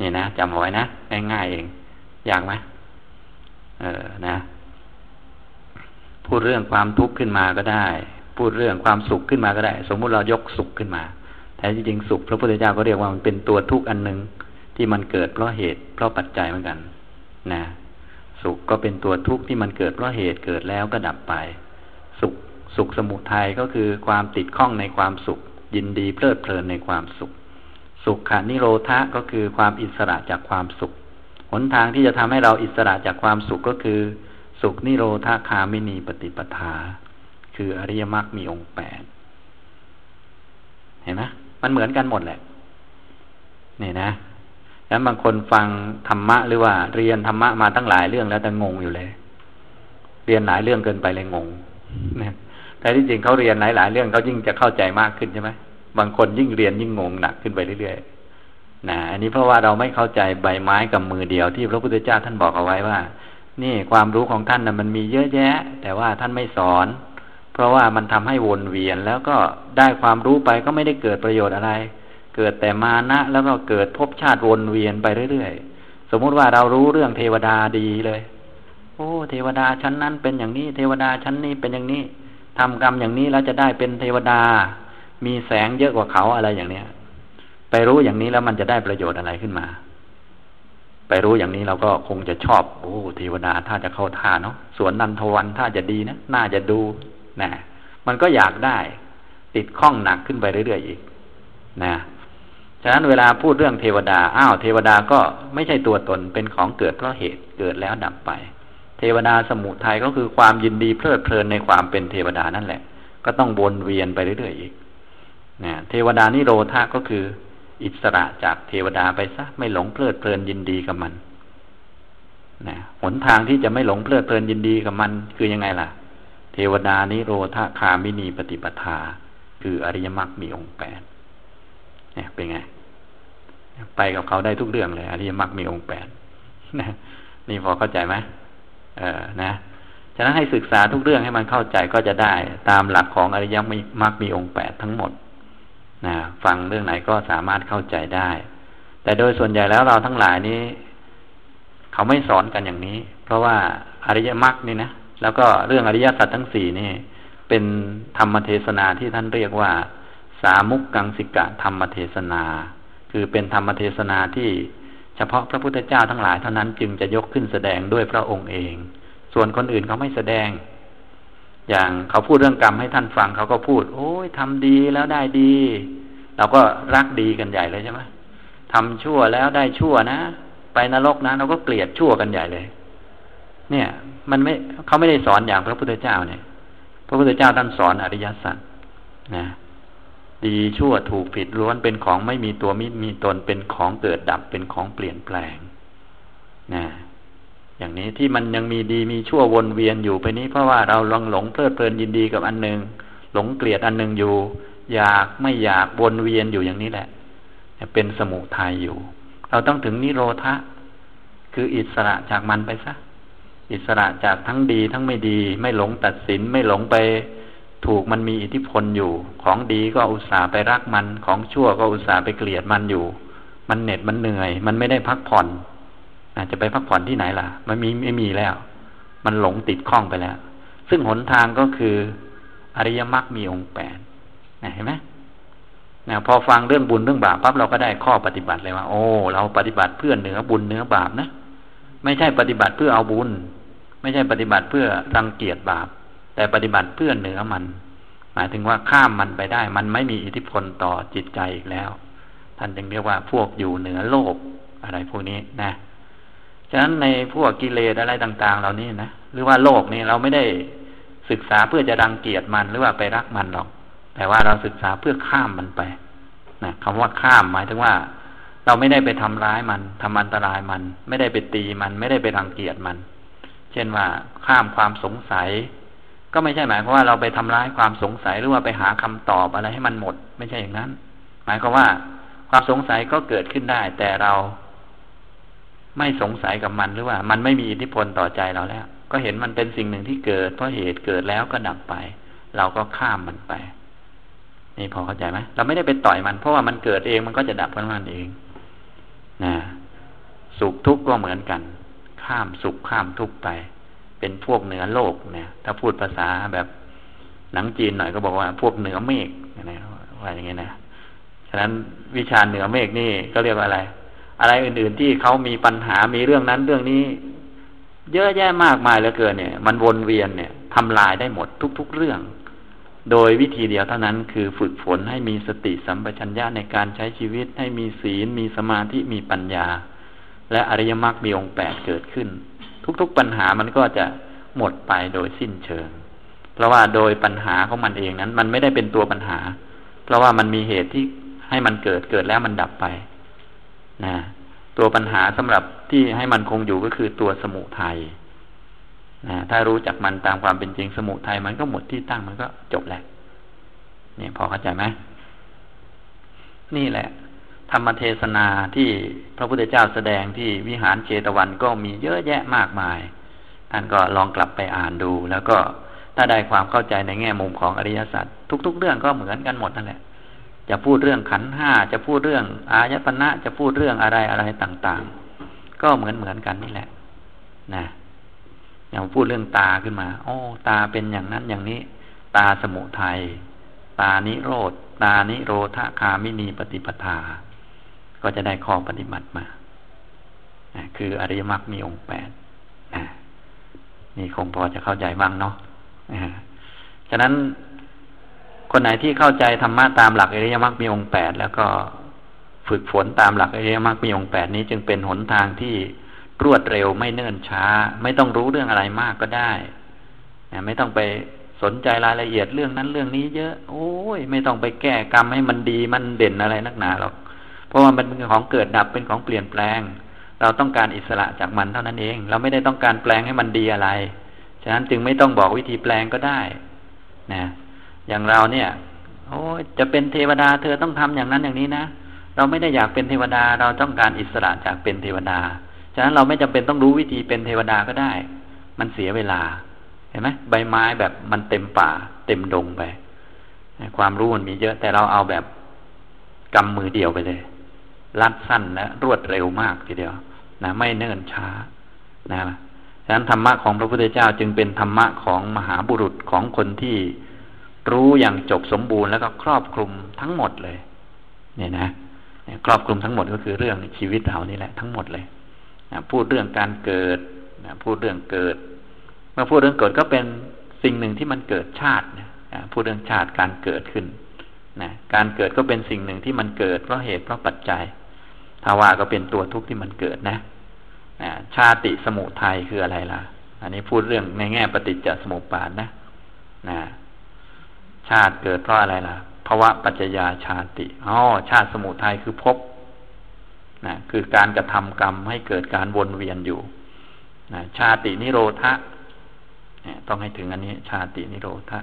นี่นะจำเอาไว้นะง่ายๆเองอยากไหมเออนะพูดเรื่องความทุกข์ขึ้นมาก็ได้ พูดเรื่องความสุขขึ้นมาก็ได้ สมมุติเรายกสุขขึ้นมา แต่จริงสุข พระพุทธเจ้าก็เรียกว่ามันเป็นตัวทุกข์อันหนึ่งที่มันเกิดเพราะเหตุ เพราะปัจจัยเหมือนกัน นะ สุขก็เป็นตัวทุกข์ที่มันเกิดเพราะเหตุเกิดแล้วก็ดับไป สุขสุขสมุทัยก็คือความติดข้องในความสุข ยินดีเพลิดเพลินในความสุข สุขขานิโรธะก็คือความอิสระจากความสุขหนทางที่จะทำให้เราอิสระจากความสุขก็คือ สุขนิโรธาคามินีปฏิปทา คืออริยมรรคมีองค์แปดเห็นไหม มันเหมือนกันหมดแหละนี่นะแล้วบางคนฟังธรรมะหรือว่า เรียนธรรมะมาตั้งหลายเรื่องแล้วแต่งงอยู่เลย เรียนหลายเรื่องเกินไปเลยงงนะแต่ที่จริงเขาเรียนหลายหลายเรื่องเขายิ่งจะเข้าใจมากขึ้นใช่ไหมบางคนยิ่งเรียนยิ่งงงหนักขึ้นไปเรื่อยๆนะอันนี้เพราะว่าเราไม่เข้าใจใบไม้กับมือเดียวที่พระพุทธเจ้าท่านบอกเอาไว้ว่า นี่ความรู้ของท่านนะ่ะมันมีเยอะแยะ แต่ว่าท่านไม่สอน ราะว่ามันทำให้วนเวียนแล้วก็ได้ความรู้ไปก็ไม่ได้เกิดประโยชน์อะไร เกิดแต่มานะแล้วก็เกิดภพชาติวนเวียนไปเรื่อยๆ สมมุติว่าเรารู้เรื่องเทวดาดีเลย โอ้ เทวดาชั้นนั้นเป็นอย่างนี้ เทวดาชั้นนี้เป็นอย่างนี้ทำกรรมอย่างนี้แล้วจะได้เป็นเทวดา มีแสงเยอะกว่าเขาอะไรอย่างเนี้ย ไปรู้อย่างนี้แล้วมันจะได้ประโยชน์อะไรขึ้นมา ไปรู้อย่างนี้เราก็คงจะชอบ โอ้ เทวดาถ้าจะเข้าท่าเนาะสวนนันทวันถ้าจะดีนะ น่าจะดู นะ มันก็อยากได้ ติดข้องหนักขึ้นไปเรื่อยๆอีก นะฉะนั้นเวลาพูดเรื่องเทวดา อ้าวเทวดาก็ไม่ใช่ตัวตนเป็นของเกิดเพราะเหตุเกิดแล้วดับไป เทวดาสมุทัยก็คือความยินดีเพลิดเพลินในความเป็นเทวดานั่นแหละ ก็ต้องวนเวียนไปเรื่อยๆอีกนะเทวดานิโรธาก็คืออิสระจากเทวดาไปซะไม่หลงเพลิดเพลินยินดีกับมันนะหนทางที่จะไม่หลงเพลิดเพลินยินดีกับมันคือยังไงล่ะ วดานิโรธาคามินีปฏิปทา คืออริยมรรคมีองค์แปดเนี่ยเป็นไง ไปกับเขาได้ทุกเรื่องเลย อริยมรรคมีองค์แปดนี่พอเข้าใจไหมเออนะฉะนั้นให้ศึกษาทุกเรื่องให้มันเข้าใจก็จะได้ ตามหลักของอริยมรรคมีองค์แปดทั้งหมดนะฟังเรื่องไหนก็สามารถเข้าใจได้ แต่โดยส่วนใหญ่แล้วเราทั้งหลายนี้ เขาไม่สอนกันอย่างนี้ เพราะว่าอริยมรรคนี่นะ แล้วก็เรื่องอริยสัจทั้งสี่นี่ เป็นธรรมเทศนาที่ท่านเรียกว่า สามุกกังสิกะธรรมเทศนา คือเป็นธรรมเทศนาที่เฉพาะพระพุทธเจ้าทั้งหลายเท่านั้นจึงจะยกขึ้นแสดงด้วยพระองค์เอง ส่วนคนอื่นเขาไม่แสดง อย่างเขาพูดเรื่องกรรมให้ท่านฟังเขาก็พูด โอ้ยทำดีแล้วได้ดี เราก็รักดีกันใหญ่เลยใช่ไหมทำชั่วแล้วได้ชั่วนะ ไปนรกนะเราก็เกลียดชั่วกันใหญ่เลย เนี่ย มันไม่เขาไม่ได้สอนอย่างพระพุทธเจ้าเนี่ย พระพุทธเจ้าท่านสอนอริยสัจนะดีชั่วถูกผิดล้วนเป็นของไม่มีตัวมิมีตนเป็นของเกิดดับเป็นของเปลี่ยนแปลงนะอย่างนี้ที่มันยังมีดีมีชั่ววนเวียนอยู่ไปนี้เพราะว่าเราลองหลงเพลิดเพลินยินดีกับอันหนึ่งหลงเกลียดอันหนึ่งอยู่ อยากไม่อยากวนเวียนอยู่อย่างนี้แหละ เป็นสมุทัยอยู่ เราต้องถึงนิโรธะ คืออิสระจากมันไปซะ อิสระจากทั้งดีทั้งไม่ดี ไม่หลงตัดสินไม่หลงไป ถูกมันมีอิทธิพลอยู่ ของดีก็อุตส่าห์ไปรักมัน ของชั่วก็อุตส่าห์ไปเกลียดมันอยู่ มันเหน็ดมันเหนื่อย มันไม่ได้พักผ่อนอาจจะไปพักผ่อนที่ไหนล่ะ มันมีไม่มีแล้ว มันหลงติดข้องไปแล้ว ซึ่งหนทางก็คืออริยมรรคมีองค์แปดเห็นไหมนะพอฟังเรื่องบุญเรื่องบาปปั๊บเราก็ได้ข้อปฏิบัติเลยว่า โอ้ เราปฏิบัติเพื่อเหนือบุญเหนือบาปนะ ไม่ใช่ปฏิบัติเพื่อเอาบุญ ไม่ใช่ปฏิบัติเพื่อรังเกียจบาป แต่ปฏิบัติเพื่อเหนือมัน หมายถึงว่าข้ามมันไปได้ มันไม่มีอิทธิพลต่อจิตใจอีกแล้ว ท่านจึงเรียกว่าพวกอยู่เหนือโลกอะไรพวกนี้นะฉะนั้นในพวกกิเลสอะไรต่าง ๆ เหล่านี้นะหรือว่าโลกนี้เราไม่ได้ศึกษาเพื่อจะรังเกียจมันหรือว่าไปรักมันหรอก แต่ว่าเราศึกษาเพื่อข้ามมันไปนะคำว่าข้ามหมายถึงว่า เราไม่ได้ไปทำร้ายมันทำอันตรายมัน ไม่ได้ไปตีมัน ไม่ได้ไปรังเกียจมัน เช่นว่าข้ามความสงสัย ก็ไม่ใช่หมายความว่าเราไปทำร้ายความสงสัยหรือว่าไปหาคำตอบอะไรให้มันหมด ไม่ใช่อย่างนั้น หมายความว่าความสงสัยก็เกิดขึ้นได้ แต่เราไม่สงสัยกับมันหรือว่า มันไม่มีอิทธิพลต่อใจเราแล้ว ก็เห็นมันเป็นสิ่งหนึ่งที่เกิด เพราะเหตุเกิดแล้วก็ดับไป เราก็ข้ามมันไป นี่พอเข้าใจไหมเราไม่ได้ไปต่อยมัน เพราะว่ามันเกิดเองมันก็จะดับของมันเองนะสุขทุกข์ก็เหมือนกัน ข้ามสุขข้ามทุกข์ไป เป็นพวกเหนือโลกเนี่ย ถ้าพูดภาษาแบบหนังจีนหน่อยก็บอกว่าพวกเหนือเมฆนะว่าอย่างงี้นะฉะนั้นวิชาเหนือเมฆนี่ก็เรียกว่าอะไร อะไรอื่นๆที่เขามีปัญหามีเรื่องนั้นเรื่องนี้ เยอะแยะมากมายเหลือเกินเนี่ย มันวนเวียนเนี่ยทำลายได้หมดทุก ๆเรื่อง โดยวิธีเดียวเท่านั้นคือฝึกฝนให้มีสติสัมปชัญญะในการใช้ชีวิตให้มีศีลมีสมาธิมีปัญญา และอริยมรรคมีองค์แปดเกิดขึ้น ทุกๆปัญหามันก็จะหมดไปโดยสิ้นเชิง เพราะว่าโดยปัญหาของมันเองนั้น มันไม่ได้เป็นตัวปัญหา เพราะว่ามันมีเหตุที่ให้มันเกิดเกิดแล้วมันดับไปนะตัวปัญหาสำหรับที่ให้มันคงอยู่ก็คือตัวสมุทัยนะถ้ารู้จักมันตามความเป็นจริงสมุทัยมันก็หมดที่ตั้งมันก็จบแหละนี่ยพอเข้าใจไหมนี่แหละ ธรรมเทศนาที่พระพุทธเจ้าแสดงที่วิหารเจตวันก็มีเยอะแยะมากมาย ท่านก็ลองกลับไปอ่านดู แล้วก็ถ้าได้ความเข้าใจในแง่มุมของอริยสัจทุก ๆ เรื่องก็เหมือนกันหมดนั่นแหละ จะพูดเรื่องขันห้าจะพูดเรื่องอายตนะจะพูดเรื่องอะไรอะไรต่างๆ ก็เหมือนเหมือนกันนี่แหละ นะอย่างพูดเรื่องตาขึ้นมา โอ้ ตาเป็นอย่างนั้นอย่างนี้ ตาสมุทัยตานิโรธตานิโรธคามินีปฏิปทา ก็จะได้ข้อปฏิบัติมา คืออริยมรรคมีองค์แปดนี่คงพอจะเข้าใจบ้างเนาะฉะนั้นคนไหนที่เข้าใจธรรมะตามหลักอริยมรรคมีองค์แปดแล้วก็ฝึกฝนตามหลักอริยมรรคมีองค์แปดนี้จึงเป็นหนทางที่รวดเร็วไม่เนิ่นช้า ไม่ต้องรู้เรื่องอะไรมากก็ได้ไม่ต้องไปสนใจรายละเอียดเรื่องนั้นเรื่องนี้เยอะ โอ้ย ไม่ต้องไปแก้กรรมให้มันดีมันเด่นอะไรนักหนาหรอก เพราะว่ามันเป็นของเกิดดับเป็นของเปลี่ยนแปลง เราต้องการอิสระจากมันเท่านั้นเอง เราไม่ได้ต้องการแปลงให้มันดีอะไร ฉะนั้นจึงไม่ต้องบอกวิธีแปลงก็ได้นะอย่างเราเนี่ยโอ้จะเป็นเทวดาเธอต้องทำอย่างนั้นอย่างนี้นะเราไม่ได้อยากเป็นเทวดาเราต้องการอิสระจากเป็นเทวดา ฉะนั้นเราไม่จำเป็นต้องรู้วิธีเป็นเทวดาก็ได้ มันเสียเวลา เห็นไหมใบไม้แบบมันเต็มป่า เต็มดงไป ความรู้มันมีเยอะแต่เราเอาแบบกำมือเดียวไปเลย รัดสั้นและรวดเร็วมากทีเดียว นะไม่เนิ่นช้า นะฉะนั้นธรรมะของพระพุทธเจ้าจึงเป็นธรรมะของมหาบุรุษของคนที่รู้อย่างจบสมบูรณ์แล้วก็ครอบคลุมทั้งหมดเลย เนี่ยนะครอบคลุมทั้งหมดก็คือเรื่องชีวิตเรานี่แหละทั้งหมดเลยนะพูดเรื่องการเกิดนะพูดเรื่องเกิดเมื่อพูดเรื่องเกิดก็เป็นสิ่งหนึ่งที่มันเกิดชาตินะพูดเรื่องชาติการเกิดขึ้นนะการเกิดก็เป็นสิ่งหนึ่งที่มันเกิดเพราะเหตุเพราะปัจจัย ถ้าว่าก็เป็นตัวทุกข์ที่มันเกิดนะชาติสมุทัยคืออะไรล่ะ อันนี้พูดเรื่องในแง่ปฏิจจสมุปบาทนะนะชาติเกิดเพราะอะไรล่ะภาวะปัจจยาชาติอ๋อชาติสมุทัยคือภพนะคือการกระทำกรรมให้เกิดการวนเวียนอยู่นะชาตินิโรธะเนี่ยต้องให้ถึงอันนี้ ชาตินิโรธะ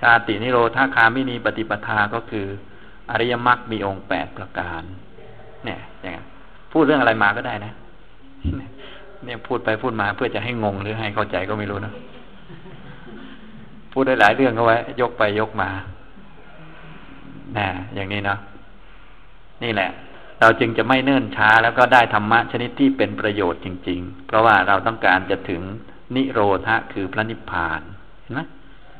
ชาตินิโรธาคามินีปฏิปทาก็คือ อริยมรรคมีองค์แปดประการ เนี่ยอย่างพูดเรื่องอะไรมาก็ได้นะเนี่ยพูดไปพูดมาเพื่อจะให้งงหรือให้เข้าใจก็ไม่รู้นะพูดได้หลายเรื่องก็ไว้ ยกไปยกมาน่ะอย่างนี้เนาะนี่แหละ เราจึงจะไม่เนิ่นช้า แล้วก็ได้ธรรมะชนิดที่เป็นประโยชน์จริง ๆ เพราะว่าเราต้องการจะถึงนิโรธะคือพระนิพพานเห็นไหม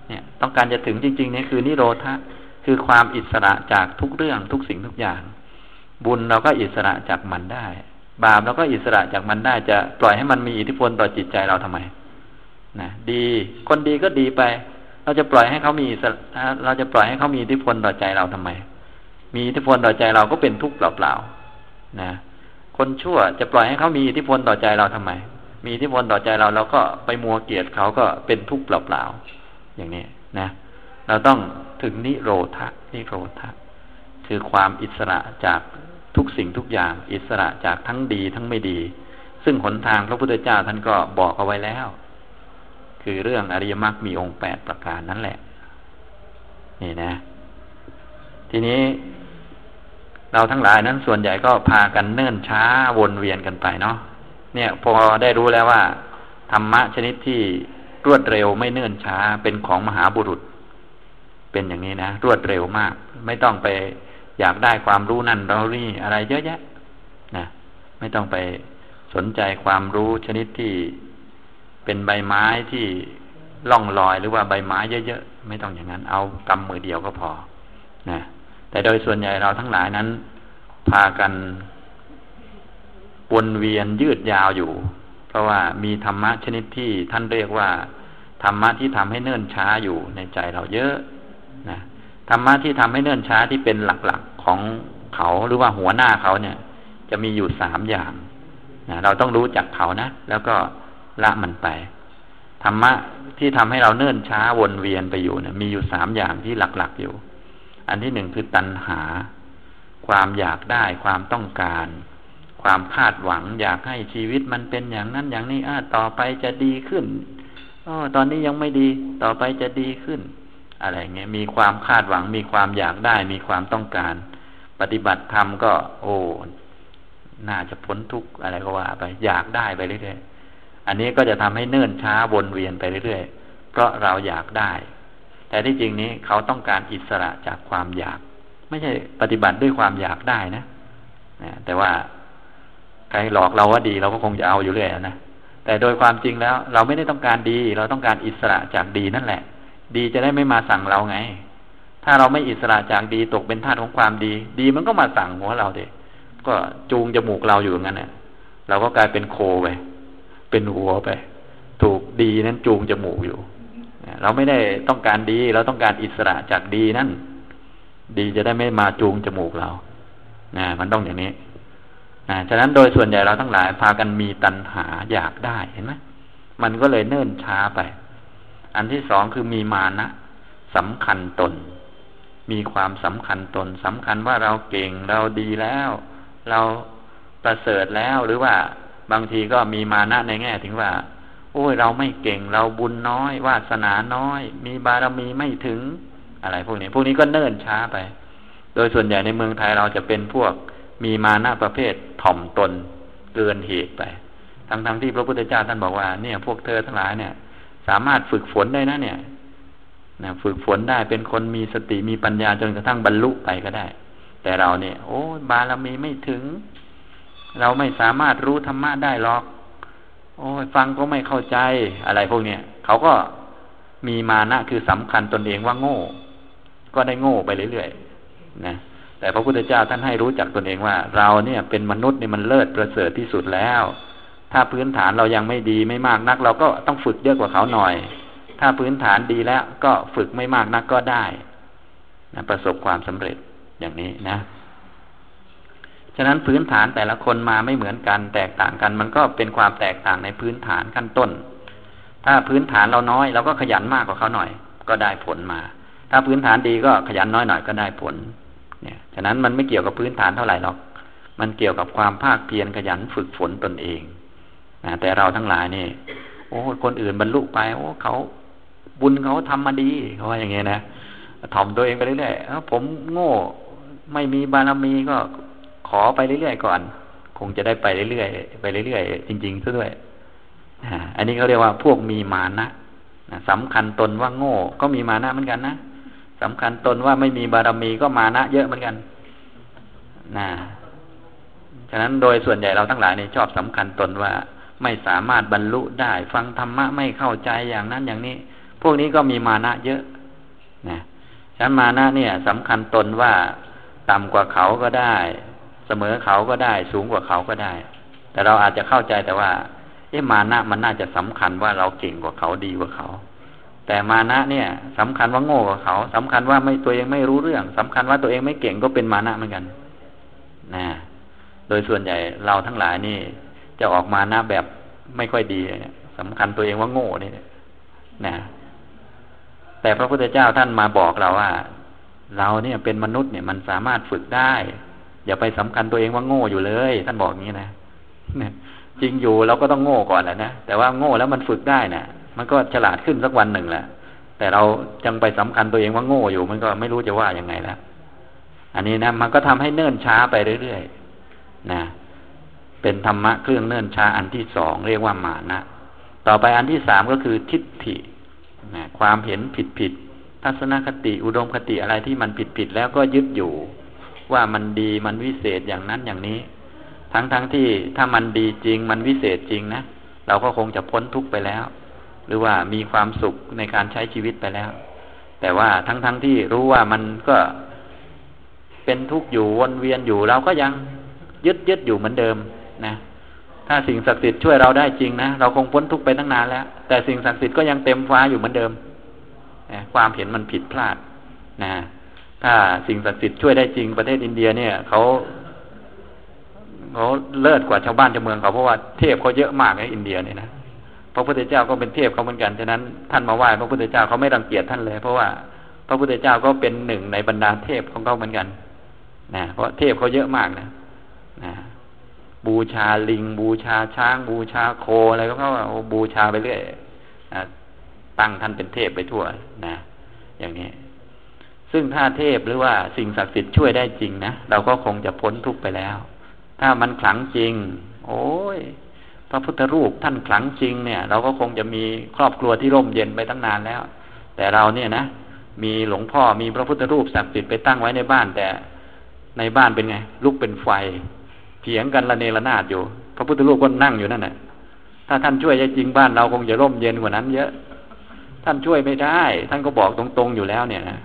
เนี่ย ต้องการจะถึงจริง ๆ นี่คือนิโรธะคือความอิสระจากทุกเรื่องทุกสิ่งทุกอย่าง บุญเราก็อิสระจากมันได้ บาปเราก็อิสระจากมันได้จะปล่อยให้มันมีอิทธิพลต่อจิตใจเราทำไมนะดีคนดีก็ดีไป เราจะปล่อยให้เขามีเราจะปล่อยให้เขามีอิทธิพลต่อใจเราทำไม มีอิทธิพลต่อใจเราก็เป็นทุกข์เปล่าๆนะ คนชั่วจะปล่อยให้เขามีอิทธิพลต่อใจเราทำไม มีอิทธิพลต่อใจเราเราก็ไปมัวเกียดเขาก็เป็นทุกข์เปล่าๆอย่างนี้นะ เราต้องถึงนิโรธะนิโรธะคือความอิสระจาก ทุกสิ่งทุกอย่างอิสระจากทั้งดีทั้งไม่ดี ซึ่งหนทางพระพุทธเจ้าท่านก็บอกเอาไว้แล้ว คือเรื่องอริยมรรคมีองค์แปดประการนั่นแหละ นี่นะ ทีนี้เราทั้งหลายนั้นส่วนใหญ่ก็พากันเนิ่นช้าวนเวียนกันไปเนาะเนี่ย พอได้รู้แล้วว่าธรรมะชนิดที่รวดเร็วไม่เนิ่นช้าเป็นของมหาบุรุษ เป็นอย่างนี้นะ รวดเร็วมาก ไม่ต้องไป อยากได้ความรู้นั่นเรานี่อะไรเยอะแยะนะไม่ต้องไปสนใจความรู้ชนิดที่เป็นใบไม้ที่ล่องลอยหรือว่าใบไม้เยอะๆไม่ต้องอย่างนั้น เอากำมือเดียวก็พอนะแต่โดยส่วนใหญ่เราทั้งหลายนั้น พากันวนเวียนยืดยาวอยู่ เพราะว่ามีธรรมะชนิดที่ท่านเรียกว่าธรรมะที่ทำให้เนิ่นช้าอยู่ในใจเราเยอะนะ ธรรมะที่ทำให้เนิ่นช้าที่เป็นหลักๆของเขาหรือว่าหัวหน้าเขาเนี่ย จะมีอยู่สามอย่างนะเราต้องรู้จักเขานะ แล้วก็ละมันไปธรรมะที่ทำให้เราเนิ่นช้าวนเวียนไปอยู่เนี่ย มีอยู่สามอย่างที่หลักๆอยู่ อันที่หนึ่งคือตัณหา ความอยากได้ความต้องการ ความคาดหวัง อยากให้ชีวิตมันเป็นอย่างนั้นอย่างนี้อ่าต่อไปจะดีขึ้นอ๋อตอนนี้ยังไม่ดีต่อไปจะดีขึ้น อะไรเงี้ยมีความคาดหวัง มีความอยากได้ มีความต้องการ ปฏิบัติธรรมก็ โอ้น่าจะพ้นทุกข์อะไรก็ว่าไป อยากได้ไปเรื่อยๆอันนี้ก็จะทำให้เนิ่นช้าวนเวียนไปเรื่อยๆเพราะเราอยากได้ แต่ที่จริงนี้เขาต้องการอิสระจากความอยาก ไม่ใช่ปฏิบัติด้วยความอยากได้นะแต่ว่าใครหลอกเราว่าดีเราก็คงจะเอาอยู่เรื่อยนะแต่โดยความจริงแล้ว เราไม่ได้ต้องการดี เราต้องการอิสระจากดีนั่นแหละ ดีจะได้ไม่มาสั่งเราไง ถ้าเราไม่อิสระจากดีตกเป็นทาสของความดี ดีมันก็มาสั่งหัวเราเด็ก็จูงจมูกเราอยู่งั้นเนี่ยเราก็กลายเป็นโคไปเป็นหัวไป ถูกดีนั้นจูงจมูกอยู่เราไม่ได้ต้องการดี เราต้องการอิสระจากดีนั่น ดีจะได้ไม่มาจูงจมูกเรานะมันต้องอย่างนี้นะฉะนั้นโดยส่วนใหญ่เราทั้งหลาย พากันมีตัณหาอยากได้เห็นไหมมันก็เลยเนิ่นช้าไป อันที่สองคือมีมานะสำคัญตน มีความสำคัญตนสำคัญว่าเราเก่งเราดีแล้ว เราประเสริฐแล้วหรือว่าบางทีก็มีมานะในแง่ถึงว่า โอ้ยเราไม่เก่งเราบุญน้อย วาสนาน้อย มีบารมีไม่ถึงอะไรพวกนี้ พวกนี้ก็เนิ่นช้าไป โดยส่วนใหญ่ในเมืองไทยเราจะเป็นพวกมีมานะประเภทถ่อมตนเกินเหตุไป ทั้งๆทที่พระพุทธเจ้าท่านบอกว่าเนี่ย พวกเธอทั้งหลายเนี่ย สามารถฝึกฝนได้นะเนี่ยนะฝึกฝนได้เป็นคนมีสติมีปัญญาจนกระทั่งบรรลุไปก็ได้ แต่เราเนี่ย โอ้บารมีไม่ถึง เราไม่สามารถรู้ธรรมะได้หรอก โอ้ฟังก็ไม่เข้าใจอะไรพวกเนี้ยเขาก็มีมานะคือสำคัญตนเองว่าโง่ ก็ได้โง่ไปเรื่อยๆนะแต่พระพุทธเจ้าท่านให้รู้จักตนเองว่า เราเนี่ยเป็นมนุษย์เนี่ยมันเลิศประเสริฐที่สุดแล้ว ถ้าพื้นฐานเรายังไม่ดีไม่มากนัก เราก็ต้องฝึกเยอะกว่าเขาหน่อย ถ้าพื้นฐานดีแล้วก็ฝึกไม่มากนักก็ได้นะประสบความสำเร็จอย่างนี้นะ ฉะนั้นพื้นฐานแต่ละคนมาไม่เหมือนกัน แตกต่างกัน มันก็เป็นความแตกต่างในพื้นฐานขั้นต้น ถ้าพื้นฐานเราน้อยเราก็ขยันมากกว่าเขาหน่อย ก็ได้ผลมา ถ้าพื้นฐานดีก็ขยันน้อยหน่อยก็ได้ผล เนี่ย ฉะนั้นมันไม่เกี่ยวกับพื้นฐานเท่าไหร่หรอก มันเกี่ยวกับความภาคเพียรขยันฝึกฝนตนเอง แต่เราทั้งหลายนี่ โอ้ คนอื่นบรรลุไป โอ้เขาบุญเขาทำมาดีเขาว่าอย่างเงี้ยนะถ่อมตัวเองไปเรื่อยๆผมโง่ไม่มีบารมีก็ขอไปเรื่อยๆก่อน คงจะได้ไปเรื่อยๆไปเรื่อยๆจริงๆซะด้วยอันนี้เขาเรียกว่าพวกมีมานะสำคัญตนว่าโง่ ก็มีมานะเหมือนกันนะสำคัญตนว่าไม่มีบารมีก็มานะเยอะเหมือนกันนะฉะนั้นโดยส่วนใหญ่เราทั้งหลายนี่ชอบสำคัญตนว่า ไม่สามารถบรรลุได้ ฟังธรรมะไม่เข้าใจอย่างนั้นอย่างนี้ พวกนี้ก็มีมานะเยอะนะฉะนั้นมานะเนี่ยสำคัญตนว่าต่ำกว่าเขาก็ได้ เสมอเขาก็ได้ สูงกว่าเขาก็ได้ แต่เราอาจจะเข้าใจแต่ว่า เอ๊ะมานะมันน่าจะสำคัญว่าเราเก่งกว่าเขาดีกว่าเขา แต่มานะเนี่ยสำคัญว่าโง่กว่าเขาสำคัญว่าไม่ตัวเองไม่รู้เรื่องสำคัญว่าตัวเองไม่เก่งก็เป็นมานะเหมือนกันนะโดยส่วนใหญ่เราทั้งหลายนี่ จะออกมาหน้าแบบไม่ค่อยดีสำคัญตัวเองว่าโง่นี่นะแต่พระพุทธเจ้าท่านมาบอกเราว่า เราเนี่ยเป็นมนุษย์เนี่ยมันสามารถฝึกได้ อย่าไปสำคัญตัวเองว่าโง่อยู่เลย ท่านบอกอย่างนี้นะจริงอยู่เราก็ต้องโง่ก่อนแหละนะแต่ว่าโง่แล้วมันฝึกได้นะมันก็ฉลาดขึ้นสักวันหนึ่งแหละแต่เราจังไปสำคัญตัวเองว่าโง่อยู่ มันก็ไม่รู้จะว่ายังไงแล้วอันนี้นะมันก็ทำให้เนิ่นช้าไปเรื่อยๆนะ เป็นธรรมะเครื่องเนิ่นช้าอันที่สองเรียกว่ามานะ ต่อไปอันที่สามก็คือทิฏฐินะความเห็นผิดผิดทัศนคติอุดมคติอะไรที่มันผิดผิดแล้วก็ยึดอยู่ ว่ามันดีมันวิเศษอย่างนั้นอย่างนี้ ทั้งๆทที่ถ้ามันดีจริงมันวิเศษจริงนะเราก็คงจะพ้นทุกข์ไปแล้ว หรือว่ามีความสุขในการใช้ชีวิตไปแล้ว แต่ว่าทั้งๆทที่รู้ว่ามันก็เป็นทุกข์อยู่วนเวียนอยู่เราก็ยังยึดยึดอยู่เหมือนเดิม นะถ้าสิ่งศักดิ์สิทธิ์ช่วยเราได้จริงนะเราคงพ้นทุกข์ไปตั้งนานแล้ว แต่สิ่งศักดิ์สิทธิ์ก็ยังเต็มฟ้าอยู่เหมือนเดิมความเห็นมันผิดพลาดนะถ้าสิ่งศักดิ์สิทธิ์ช่วยได้จริงประเทศอินเดียเนี่ยเขาเขาเลิศกว่าชาวบ้านชาวเมืองเขาเพราะว่าเทพเขาเยอะมากในอินเดียเนี่ยนะพระพุทธเจ้าก็เป็นเทพเขาเหมือนกันฉะนั้นท่านมาไหว้พระพุทธเจ้าเขาไม่รังเกียจท่านเลย เพราะว่าพระพุทธเจ้าก็เป็นหนึ่งในบรรดาเทพของเขาเหมือนกันนะเพราะเทพเขาเยอะมากนะนะ บูชาลิง บูชาช้าง บูชาโคอะไรก็เขาบูชาไปเรื่อยตั้งท่านเป็นเทพไปทั่วนะ อย่างนี้ ซึ่งถ้าเทพหรือว่าสิ่งศักดิ์สิทธิ์ช่วยได้จริงนะเราก็คงจะพ้นทุกข์ไปแล้ว ถ้ามันขลังจริง โอ้ยพระพุทธรูปท่านขลังจริงเนี่ย เราก็คงจะมีครอบครัวที่ร่มเย็นไปตั้งนานแล้ว แต่เราเนี่ยนะมีหลวงพ่อมีพระพุทธรูปศักดิ์สิทธิ์ไปตั้งไว้ในบ้านแต่ในบ้านเป็นไง ลุกเป็นไฟ เถียงกันระเนระนาดอยู่ พระพุทธรูปก็นั่งอยู่นั่นแหละถ้าท่านช่วยจริงบ้านเราคงจะร่มเย็นกว่านั้น เยอะ ท่านช่วยไม่ได้ ท่านก็บอกตรงๆอยู่แล้วเนี่ยนะ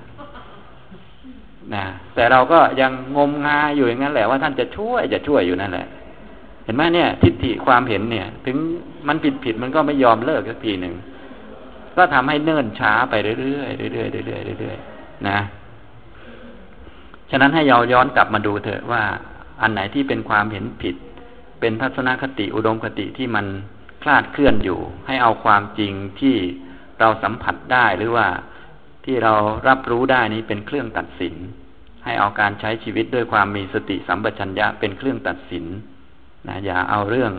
นะแต่เราก็ยังงมงายอยู่อย่างนั้นแหละว่าท่านจะช่วยจะช่วยอยู่นั่นแหละ เห็นไหมเนี่ย ทิฏฐิความเห็นเนี่ย ถึงมันผิดผิดมันก็ไม่ยอมเลิกสักทีหนึ่งก็ทำให้เนิ่นช้าไปเรื่อยๆเรื่อยๆเรื่อยๆเรื่อยๆนะ ฉะนั้นให้เราย้อนกลับมาดูเถอะว่า อันไหนที่เป็นความเห็นผิด เป็นทัศนคติอุดมคติที่มันคลาดเคลื่อนอยู่ ให้เอาความจริงที่เราสัมผัสได้หรือว่าที่เรารับรู้ได้นี้เป็นเครื่องตัดสิน ให้เอาการใช้ชีวิตด้วยความมีสติสัมปชัญญะเป็นเครื่องตัดสินนะอย่าเอาเรื่อง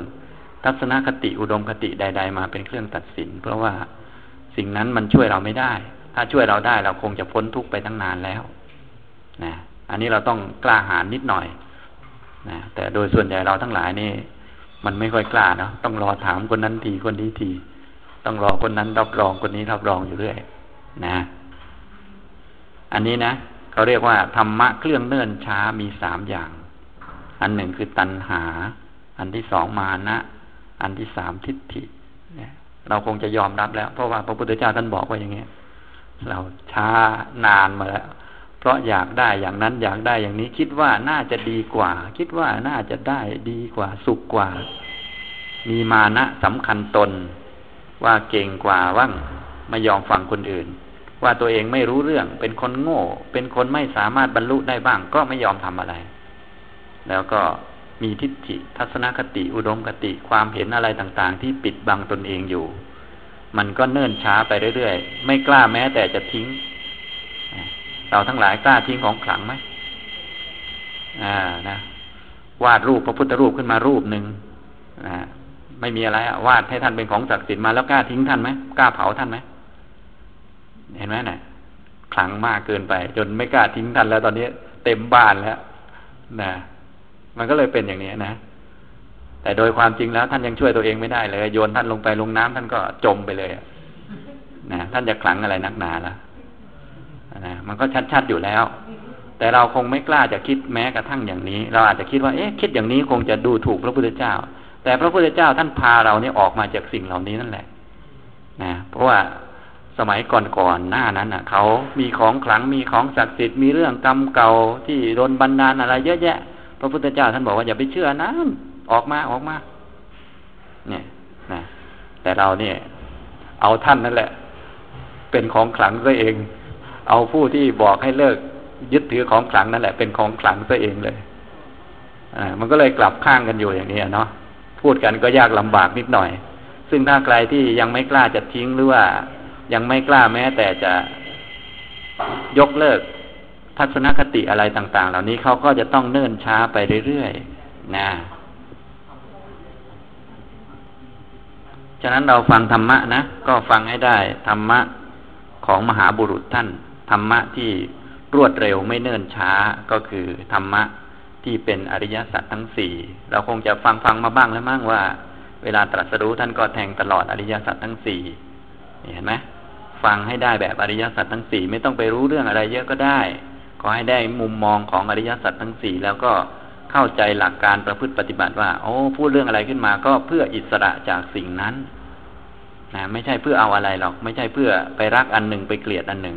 ทัศนคติอุดมคติใด ๆ มาเป็นเครื่องตัดสิน เพราะว่าสิ่งนั้นมันช่วยเราไม่ได้ ถ้าช่วยเราได้เราคงจะพ้นทุกข์ไปตั้งนานแล้วนะอันนี้เราต้องกล้าหาญนิดหน่อย นะแต่โดยส่วนใหญ่เราทั้งหลายนี่ มันไม่ค่อยกล้าเนาะต้องรอถามคนนั้นทีคนนี้ที ต้องรอคนนั้นรับรองคนนี้รับรองอยู่เรื่อยนะ อันนี้นะเขาเรียกว่าธรรมะเครื่องเนื่นช้ามีสามอย่าง อันหนึ่งคือตัณหา อันที่สองมานะ อันที่สามทิฏฐิเราคงจะยอมรับแล้ว เพราะว่าพระพุทธเจ้าท่านบอกว่าอย่างนี้ยเราช้านานมาแล้ว เพราะอยากได้อย่างนั้นอยากได้อย่างนี้ คิดว่าน่าจะดีกว่า คิดว่าน่าจะได้ดีกว่าสุขกว่า มีมานะสำคัญตน ว่าเก่งกว่าว่างไม่ยอมฟังคนอื่น ว่าตัวเองไม่รู้เรื่อง เป็นคนโง่ เป็นคนไม่สามารถบรรลุได้บ้าง ก็ไม่ยอมทำอะไร แล้วก็มีทิฏฐิทัศนคติอุดมคติความเห็นอะไรต่าง ๆ ที่ปิดบังตนเองอยู่ มันก็เนิ่นช้าไปเรื่อยๆ ไม่กล้าแม้แต่จะทิ้ง เราทั้งหลายกล้าทิ้งของขลังไหมอ่านะวาดรูปพระพุทธรูปขึ้นมารูปหนึ่งนะไม่มีอะไรอะวาดให้ท่านเป็นของศักดิ์สิทธิ์มาแล้วกล้าทิ้งท่านไหมกล้าเผาท่านไหมเห็นไหมนี่ยขลังมากเกินไป จนไม่กล้าทิ้งท่านแล้ว ตอนนี้ เต็มบ้านแล้วนะมันก็เลยเป็นอย่างนี้นะแต่โดยความจริงแล้ว ท่านยังช่วยตัวเองไม่ได้เลย โยนท่านลงไปลงน้ำท่านก็จมไปเลยนะท่านจะขลังอะไรนักหนาละ นะมันก็ชัดๆอยู่แล้ว แต่เราคงไม่กล้าจะคิดแม้กระทั่งอย่างนี้ เราอาจจะคิดว่าเอ๊ะคิดอย่างนี้คงจะดูถูกพระพุทธเจ้า แต่พระพุทธเจ้าท่านพาเราเนี่ยออกมาจากสิ่งเหล่านี้นั่นแหละ นะเพราะว่าสมัยก่อนๆหน้านั้นอะเขามีของขลังมีของศักดิ์สิทธิ์มีเรื่องกรรมเก่าที่โดนบันดาลอะไรเยอะแยะ พระพุทธเจ้าท่านบอกว่าอย่าไปเชื่อนะออกมาออกมา เนี่ยนะแต่เราเนี่ย เอาท่านนั่นแหละ เป็นของขลังซะเอง เอาผู้ที่บอกให้เลิกยึดถือของขลังนั่นแหละเป็นของขลังซะเองเลยอ่ามันก็เลยกลับข้างกันอยู่อย่างนี้เนาะพูดกันก็ยากลำบากนิดหน่อย ซึ่งถ้าใครที่ยังไม่กล้าจะทิ้งหรือว่า ยังไม่กล้าแม้แต่จะยกเลิกทัศนคติอะไรต่าง ๆ เหล่านี้เขาก็จะต้องเนิ่นช้าไปเรื่อยๆนะฉะนั้นเราฟังธรรมะนะ ก็ฟังให้ได้ธรรมะของมหาบุรุษท่าน ธรรมะที่รวดเร็วไม่เนิ่นช้าก็คือธรรมะที่เป็นอริยสัจทั้งสี่เราคงจะฟังฟังมาบ้างแล้วมั้งว่า เวลาตรัสรู้ท่านก็แทงตลอดอริยสัจทั้งสี่เห็นไหมฟังให้ได้แบบอริยสัจทั้งสี่ไม่ต้องไปรู้เรื่องอะไรเยอะก็ได้ขอให้ได้มุมมองของอริยสัจทั้งสี่แล้วก็เข้าใจหลักการประพฤติปฏิบัติว่าโอ้พูดเรื่องอะไรขึ้นมาก็เพื่ออิสระจากสิ่งนั้นนะไม่ใช่เพื่อเอาอะไรหรอก ไม่ใช่เพื่อไปรักอันหนึ่งไปเกลียดอันหนึ่ง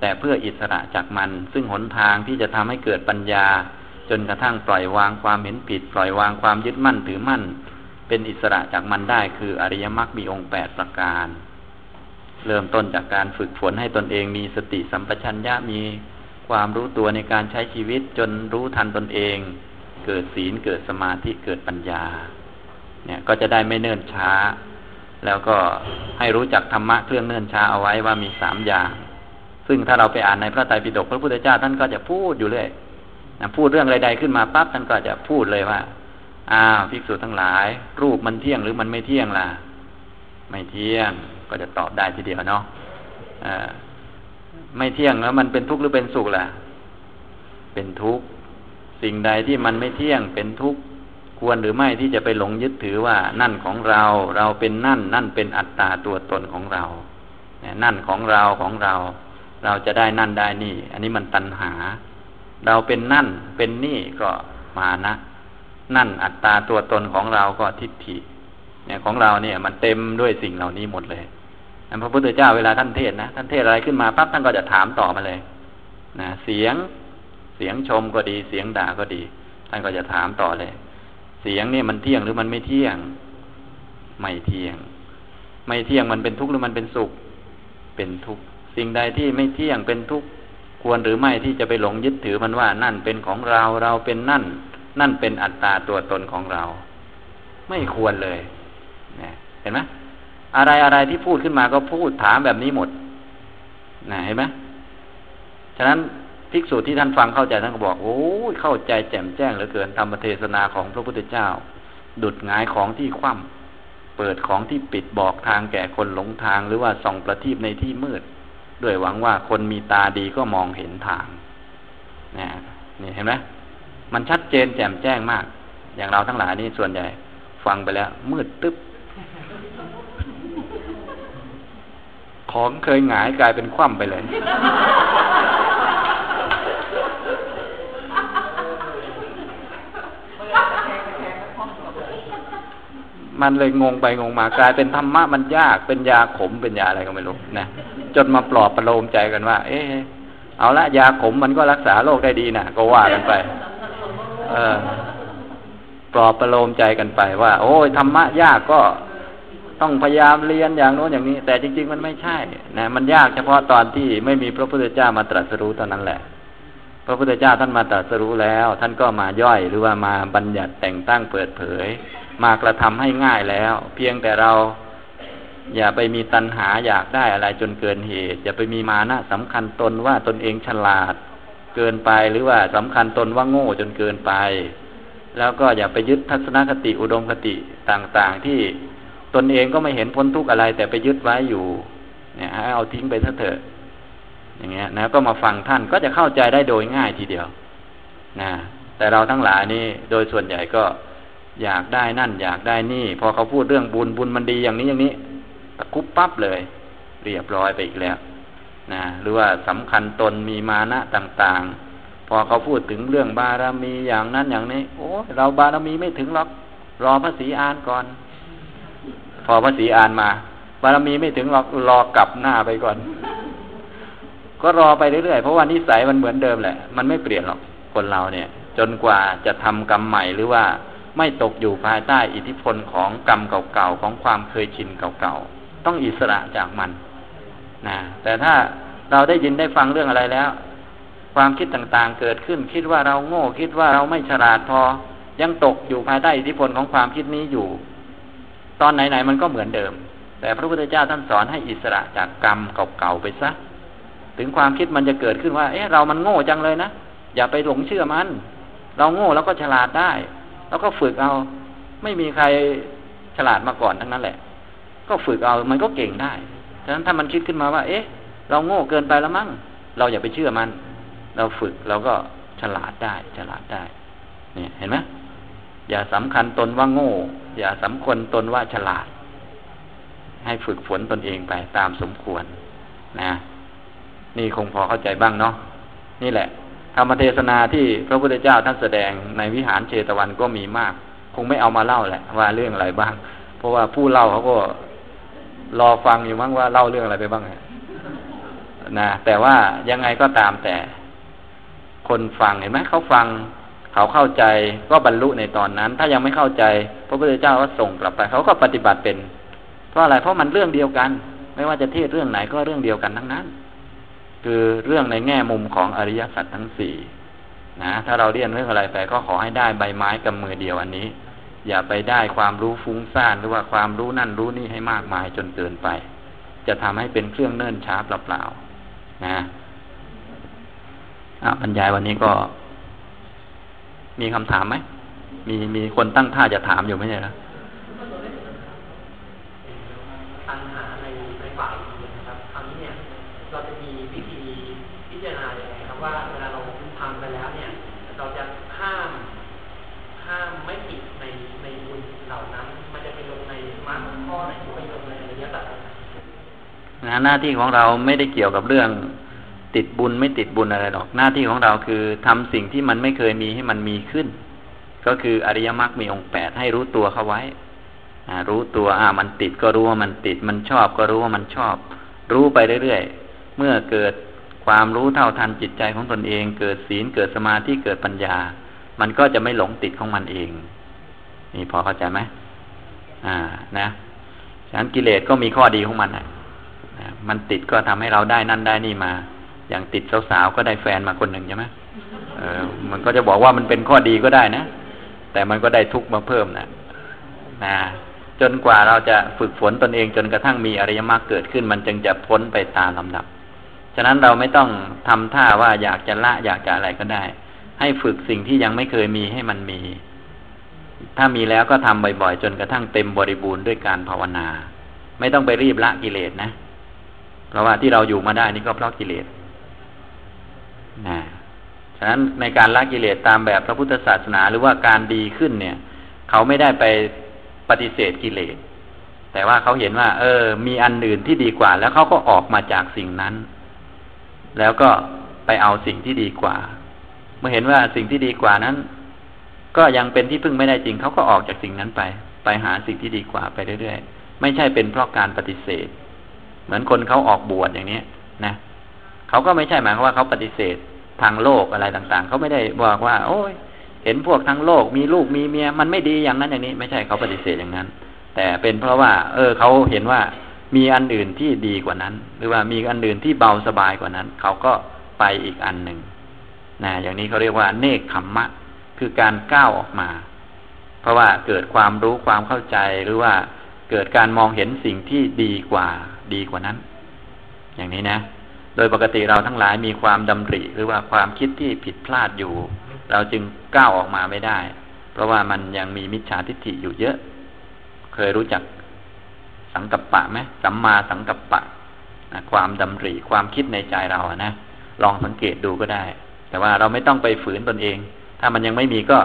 แต่เพื่ออิสระจากมัน ซึ่งหนทางที่จะทำให้เกิดปัญญา จนกระทั่งปล่อยวางความเห็นผิด ปล่อยวางความยึดมั่นถือมั่น เป็นอิสระจากมันได้คืออริยมรรคมีองค์แปดประการ เริ่มต้นจากการฝึกฝนให้ตนเองมีสติสัมปชัญญะมีความรู้ตัวในการใช้ชีวิตจนรู้ทันตนเอง เกิดศีลเกิดสมาธิเกิดปัญญา เนี่ยก็จะได้ไม่เนิ่นช้า แล้วก็ให้รู้จักธรรมะเครื่องเนิ่นช้าเอาไว้ว่ามีสามอย่าง ซึ่งถ้าเราไปอ่านในพระไตรปิฎกพระพุทธเจ้าท่านก็จะพูดอยู่เลยนะพูดเรื่องใดๆขึ้นมาปั๊บท่านก็จะพูดเลยว่าอ้าวภิกษุทั้งหลาย รูปมันเที่ยงหรือมันไม่เที่ยงล่ะ ไม่เที่ยงก็จะตอบได้ทีเดียวเนาะไม่เที่ยงแล้วมันเป็นทุกข์หรือเป็นสุขล่ะ เป็นทุกข์สิ่งใดที่มันไม่เที่ยงเป็นทุกข์ควรหรือไม่ที่จะไปหลงยึดถือว่านั่นของเรา เราเป็นนั่น นั่นเป็นอัตตาตัวตนของเรานั่นของเราของเรา เราจะได้นั่นได้นี่ อันนี้มันตัณหา เราเป็นนั่นเป็นนี่ก็มานะ นั่นอัตตาตัวตนของเราก็ทิฏฐิ เนี่ยของเราเนี่ย มันเต็มด้วยสิ่งเหล่านี้หมดเลยอันพระพุทธเจ้าเวลาท่านเทศนะท่านเทศอะไรขึ้นมาปั๊บท่านก็จะถามต่อมาเลยนะเสียงเสียงชมก็ดี เสียงด่าก็ดี ท่านก็จะถามต่อเลย เสียงเนี่ยมันเที่ยงหรือมันไม่เที่ยง ไม่เที่ยง ไม่เที่ยงมันเป็นทุกข์หรือมันเป็นสุข เป็นทุกข์ สิ่งใดที่ไม่เที่ยงเป็นทุกข์ควรหรือไม่ที่จะไปหลงยึดถือมันว่านั่นเป็นของเราเราเป็นนั่น นั่นเป็นอัตตาตัวตนของเรา ไม่ควรเลยเห็นไหมอะไรอะไรที่พูดขึ้นมาก็พูดถามแบบนี้หมดนะเห็นไหมฉะนั้นภิกษุที่ท่านฟังเข้าใจท่านก็บอกโอ้เข้าใจแจ่มแจ้งเหลือเกินธรรมเทศนาของพระพุทธเจ้า ดุดงายของที่คว่ำเปิดของที่ปิดบอกทางแก่คนหลงทางหรือว่าส่องประทีปในที่มืด ด้วยหวังว่าคนมีตาดีก็มองเห็นทางนี่นี่เห็นไหมมันชัดเจนแจ่มแจ้งมาก อย่างเราทั้งหลายนี่ส่วนใหญ่ ฟังไปแล้ว มืดตึ๊บ ของเคยหงายกลายเป็นคว่ำไปเลย มันเลยงงไปงงมากลายเป็นธรรมะมันยากเป็นยาขมเป็นยาอะไรก็ไม่รู้นะจนมาปลอบประโลมใจกันว่า เออเอาละยาขมมันก็รักษาโรคได้ดีนะก็ว่ากันไป เออปลอบประโลมใจกันไปว่า โอ้ยธรรมะยากก็ต้องพยายามเรียนอย่างโน้นอย่างนี้ แต่จริง ๆ มันไม่ใช่นะมันยากเฉพาะตอนที่ไม่มีพระพุทธเจ้ามาตรัสรู้ตอนนั้นแหละ พระพุทธเจ้าท่านมาตรัสรู้แล้ว ท่านก็มาย่อยหรือว่ามาบัญญัติแต่งตั้งเปิดเผย มากระทำให้ง่ายแล้ว เพียงแต่เราอย่าไปมีตัณหาอยากได้อะไรจนเกินเหตุ อย่าไปมีมานะสำคัญตนว่าตนเองฉลาด เกินไปหรือว่าสำคัญตนว่าโง่จนเกินไป แล้วก็อย่าไปยึดทัศนคติอุดมคติต่างๆ ที่ตนเองก็ไม่เห็นพ้นทุกข์อะไร แต่ไปยึดไว้อยู่ เนี่ยให้เอาทิ้งไปซะเถอะอย่างเงี้ยนะก็มาฟังท่านก็จะเข้าใจได้โดยง่ายทีเดียวนะแต่เราทั้งหลายนี่โดยส่วนใหญ่ก็ อยากได้นั่น อยากได้นี่ พอเขาพูดเรื่องบุญบุญมันดีอย่างนี้อย่างนี้ตะคุบปั๊บเลย เรียบร้อยไปอีกแล้วนะหรือว่าสำคัญตนมีมานะต่างๆ พอเขาพูดถึงเรื่องบารมีอย่างนั้นอย่างนี้ โอ้เราบารมีไม่ถึงหรอกรอพระศรีอานก่อน พอพระศรีอานมา บารมีไม่ถึงหรอกรอกลับหน้าไปก่อน ก็รอไปเรื่อยๆเพราะว่านิสัยมันเหมือนเดิมแหละ มันไม่เปลี่ยนหรอกคนเราเนี่ย จนกว่าจะทำกรรมใหม่หรือว่า ไม่ตกอยู่ภายใต้อิทธิพลของกรรมเก่าๆของความเคยชินเก่าๆต้องอิสระจากมันนะแต่ถ้าเราได้ยินได้ฟังเรื่องอะไรแล้ว ความคิดต่างๆเกิดขึ้น คิดว่าเราโง่ คิดว่าเราไม่ฉลาดพอ ยังตกอยู่ภายใต้อิทธิพลของความคิดนี้อยู่ ตอนไหนๆมันก็เหมือนเดิม แต่พระพุทธเจ้าท่านสอนให้อิสระจากกรรมเก่าๆไปซะถึงความคิดมันจะเกิดขึ้นว่า เอ๊ะเรามันโง่จังเลยนะอย่าไปหลงเชื่อมัน เราโง่แล้วก็ฉลาดได้ แล้วก็ฝึกเอา ไม่มีใครฉลาดมาก่อนทั้งนั้นแหละ ก็ฝึกเอามันก็เก่งได้ฉะนั้นถ้ามันคิดขึ้นมาว่า เอ๊ะ เราโง่เกินไปแล้วมั้งเราอย่าไปเชื่อมัน เราฝึกเราก็ฉลาดได้ ฉลาดได้ เนี่ยเห็นไหมอย่าสำคัญตนว่าโง่ อย่าสำคัญตนว่าฉลาด ให้ฝึกฝนตนเองไปตามสมควร นะ นี่คงพอเข้าใจบ้างเนาะนี่แหละ ธรรมเทศนาที่พระพุทธเจ้าท่านแสดงในวิหารเชตวันก็มีมาก คงไม่เอามาเล่าแหละ ว่าเรื่องอะไรบ้าง เพราะว่าผู้เล่าเขาก็รอฟังอยู่มั้งว่าเล่าเรื่องอะไรไปบ้างนะแต่ว่ายังไงก็ตามแต่ คนฟังเห็นไหมเขาฟัง เขาเข้าใจก็บรรลุในตอนนั้น ถ้ายังไม่เข้าใจ พระพุทธเจ้าก็ส่งกลับไป เขาก็ปฏิบัติเป็น เพราะอะไรเพราะมันเรื่องเดียวกัน ไม่ว่าจะเทศเรื่องไหนก็เรื่องเดียวกันทั้งนั้น คือเรื่องในแง่มุมของอริยสัจทั้งสี่นะถ้าเราเรียนเรื่องอะไรไปก็ขอให้ได้ใบไม้กับมือเดียวอันนี้ อย่าไปได้ความรู้ฟุ้งซ่านหรือว่าความรู้นั่นรู้นี่ให้มากมายจนเกินไป จะทำให้เป็นเครื่องเนิ่นช้าเปล่าๆนะบรรยายวันนี้ก็ มีคำถามไหมมีมีคนตั้งท่าจะถามอยู่ไม่ใช่หรอปัญหาในในฝ่ายนะครับ ครั้งนี้เนี่ย เราจะมีวิธีพิจารณาอย่างไรครับว่าเวลาเราทำไปแล้วเนี่ย เราจะห้ามห้ามไม่ผิดในในบุญเหล่านั้น มันจะไปลงในมรรคข้อไหนหรือไปลงในอริยสัจ หน้าที่ของเราไม่ได้เกี่ยวกับเรื่อง ติดบุญไม่ติดบุญอะไรหรอก หน้าที่ของเราคือทำสิ่งที่มันไม่เคยมีให้มันมีขึ้น ก็คืออริยมรรคมีองค์แปดให้รู้ตัวเข้าไว้รู้ตัวอ่ามันติดก็รู้ว่ามันติด มันชอบก็รู้ว่ามันชอบ รู้ไปเรื่อยๆเมื่อเกิดความรู้เท่าทันจิตใจของตนเอง เกิดศีลเกิดสมาธิเกิดปัญญา มันก็จะไม่หลงติดของมันเอง นี่พอเข้าใจไหมอ่า นะฉะนั้นกิเลสก็มีข้อดีของมันอะ มันติดก็ทำให้เราได้นั่นได้นี่มา อย่างติดสาวๆก็ได้แฟนมาคนหนึ่งใช่ไหมเออ มันก็จะบอกว่ามันเป็นข้อดีก็ได้นะ แต่มันก็ได้ทุกข์มาเพิ่มนะนะจนกว่าเราจะฝึกฝนตนเองจนกระทั่งมีอริยมรรคเกิดขึ้น มันจึงจะพ้นไปตามลำดับ ฉะนั้นเราไม่ต้องทำท่าว่าอยากจะละอยากจะอะไรก็ได้ ให้ฝึกสิ่งที่ยังไม่เคยมีให้มันมี ถ้ามีแล้วก็ทำบ่อยๆ จนกระทั่งเต็มบริบูรณ์ด้วยการภาวนา ไม่ต้องไปรีบละกิเลสนะ เพราะว่าที่เราอยู่มาได้นี่ก็เพราะกิเลสนะฉะนั้นในการละกิเลสตามแบบพระพุทธศาสนาหรือว่าการดีขึ้นเนี่ย เขาไม่ได้ไปปฏิเสธกิเลส แต่ว่าเขาเห็นว่า เออ มีอันอื่นที่ดีกว่า แล้วเขาก็ออกมาจากสิ่งนั้น แล้วก็ไปเอาสิ่งที่ดีกว่า เมื่อเห็นว่าสิ่งที่ดีกว่านั้น ก็ยังเป็นที่พึ่งไม่ได้จริงเขาก็ออกจากสิ่งนั้นไป ไปหาสิ่งที่ดีกว่าไปเรื่อยๆ ไม่ใช่เป็นเพราะการปฏิเสธ เหมือนคนเขาออกบวชอย่างนี้นะเขาก็ไม่ใช่หมายความว่าเขาปฏิเสธทางโลกอะไรต่าง ๆ เขาไม่ได้บอกว่า โอ้ย เห็นพวกทั้งโลกมีลูกมีเมีย มันไม่ดีอย่างนั้นอย่างนี้ ไม่ใช่เขาปฏิเสธอย่างนั้น แต่เป็นเพราะว่า เออเขาเห็นว่ามีอันอื่นที่ดีกว่านั้น หรือว่ามีอันอื่นที่เบาสบายกว่านั้น เขาก็ไปอีกอันหนึ่งนะอย่างนี้เขาเรียกว่า เนคขมมะ คือการก้าวออกมา เพราะว่าเกิดความรู้ความเข้าใจหรือว่าเกิดการมองเห็นสิ่งที่ดีกว่า ดีกว่านั้น อย่างนี้นะ โดยปกติเราทั้งหลายมีความดำริ หรือว่าความคิดที่ผิดพลาดอยู่ เราจึงก้าวออกมาไม่ได้ เพราะว่ามันยังมีมิจฉาทิฏฐิอยู่เยอะ เคยรู้จักสังกัปปะไหมสัมมาสังกัปปะนะความดำริความคิดในใจเรานะลองสังเกตดูก็ได้ แต่ว่าเราไม่ต้องไปฝืนตนเอง ถ้ามันยังไม่มีก็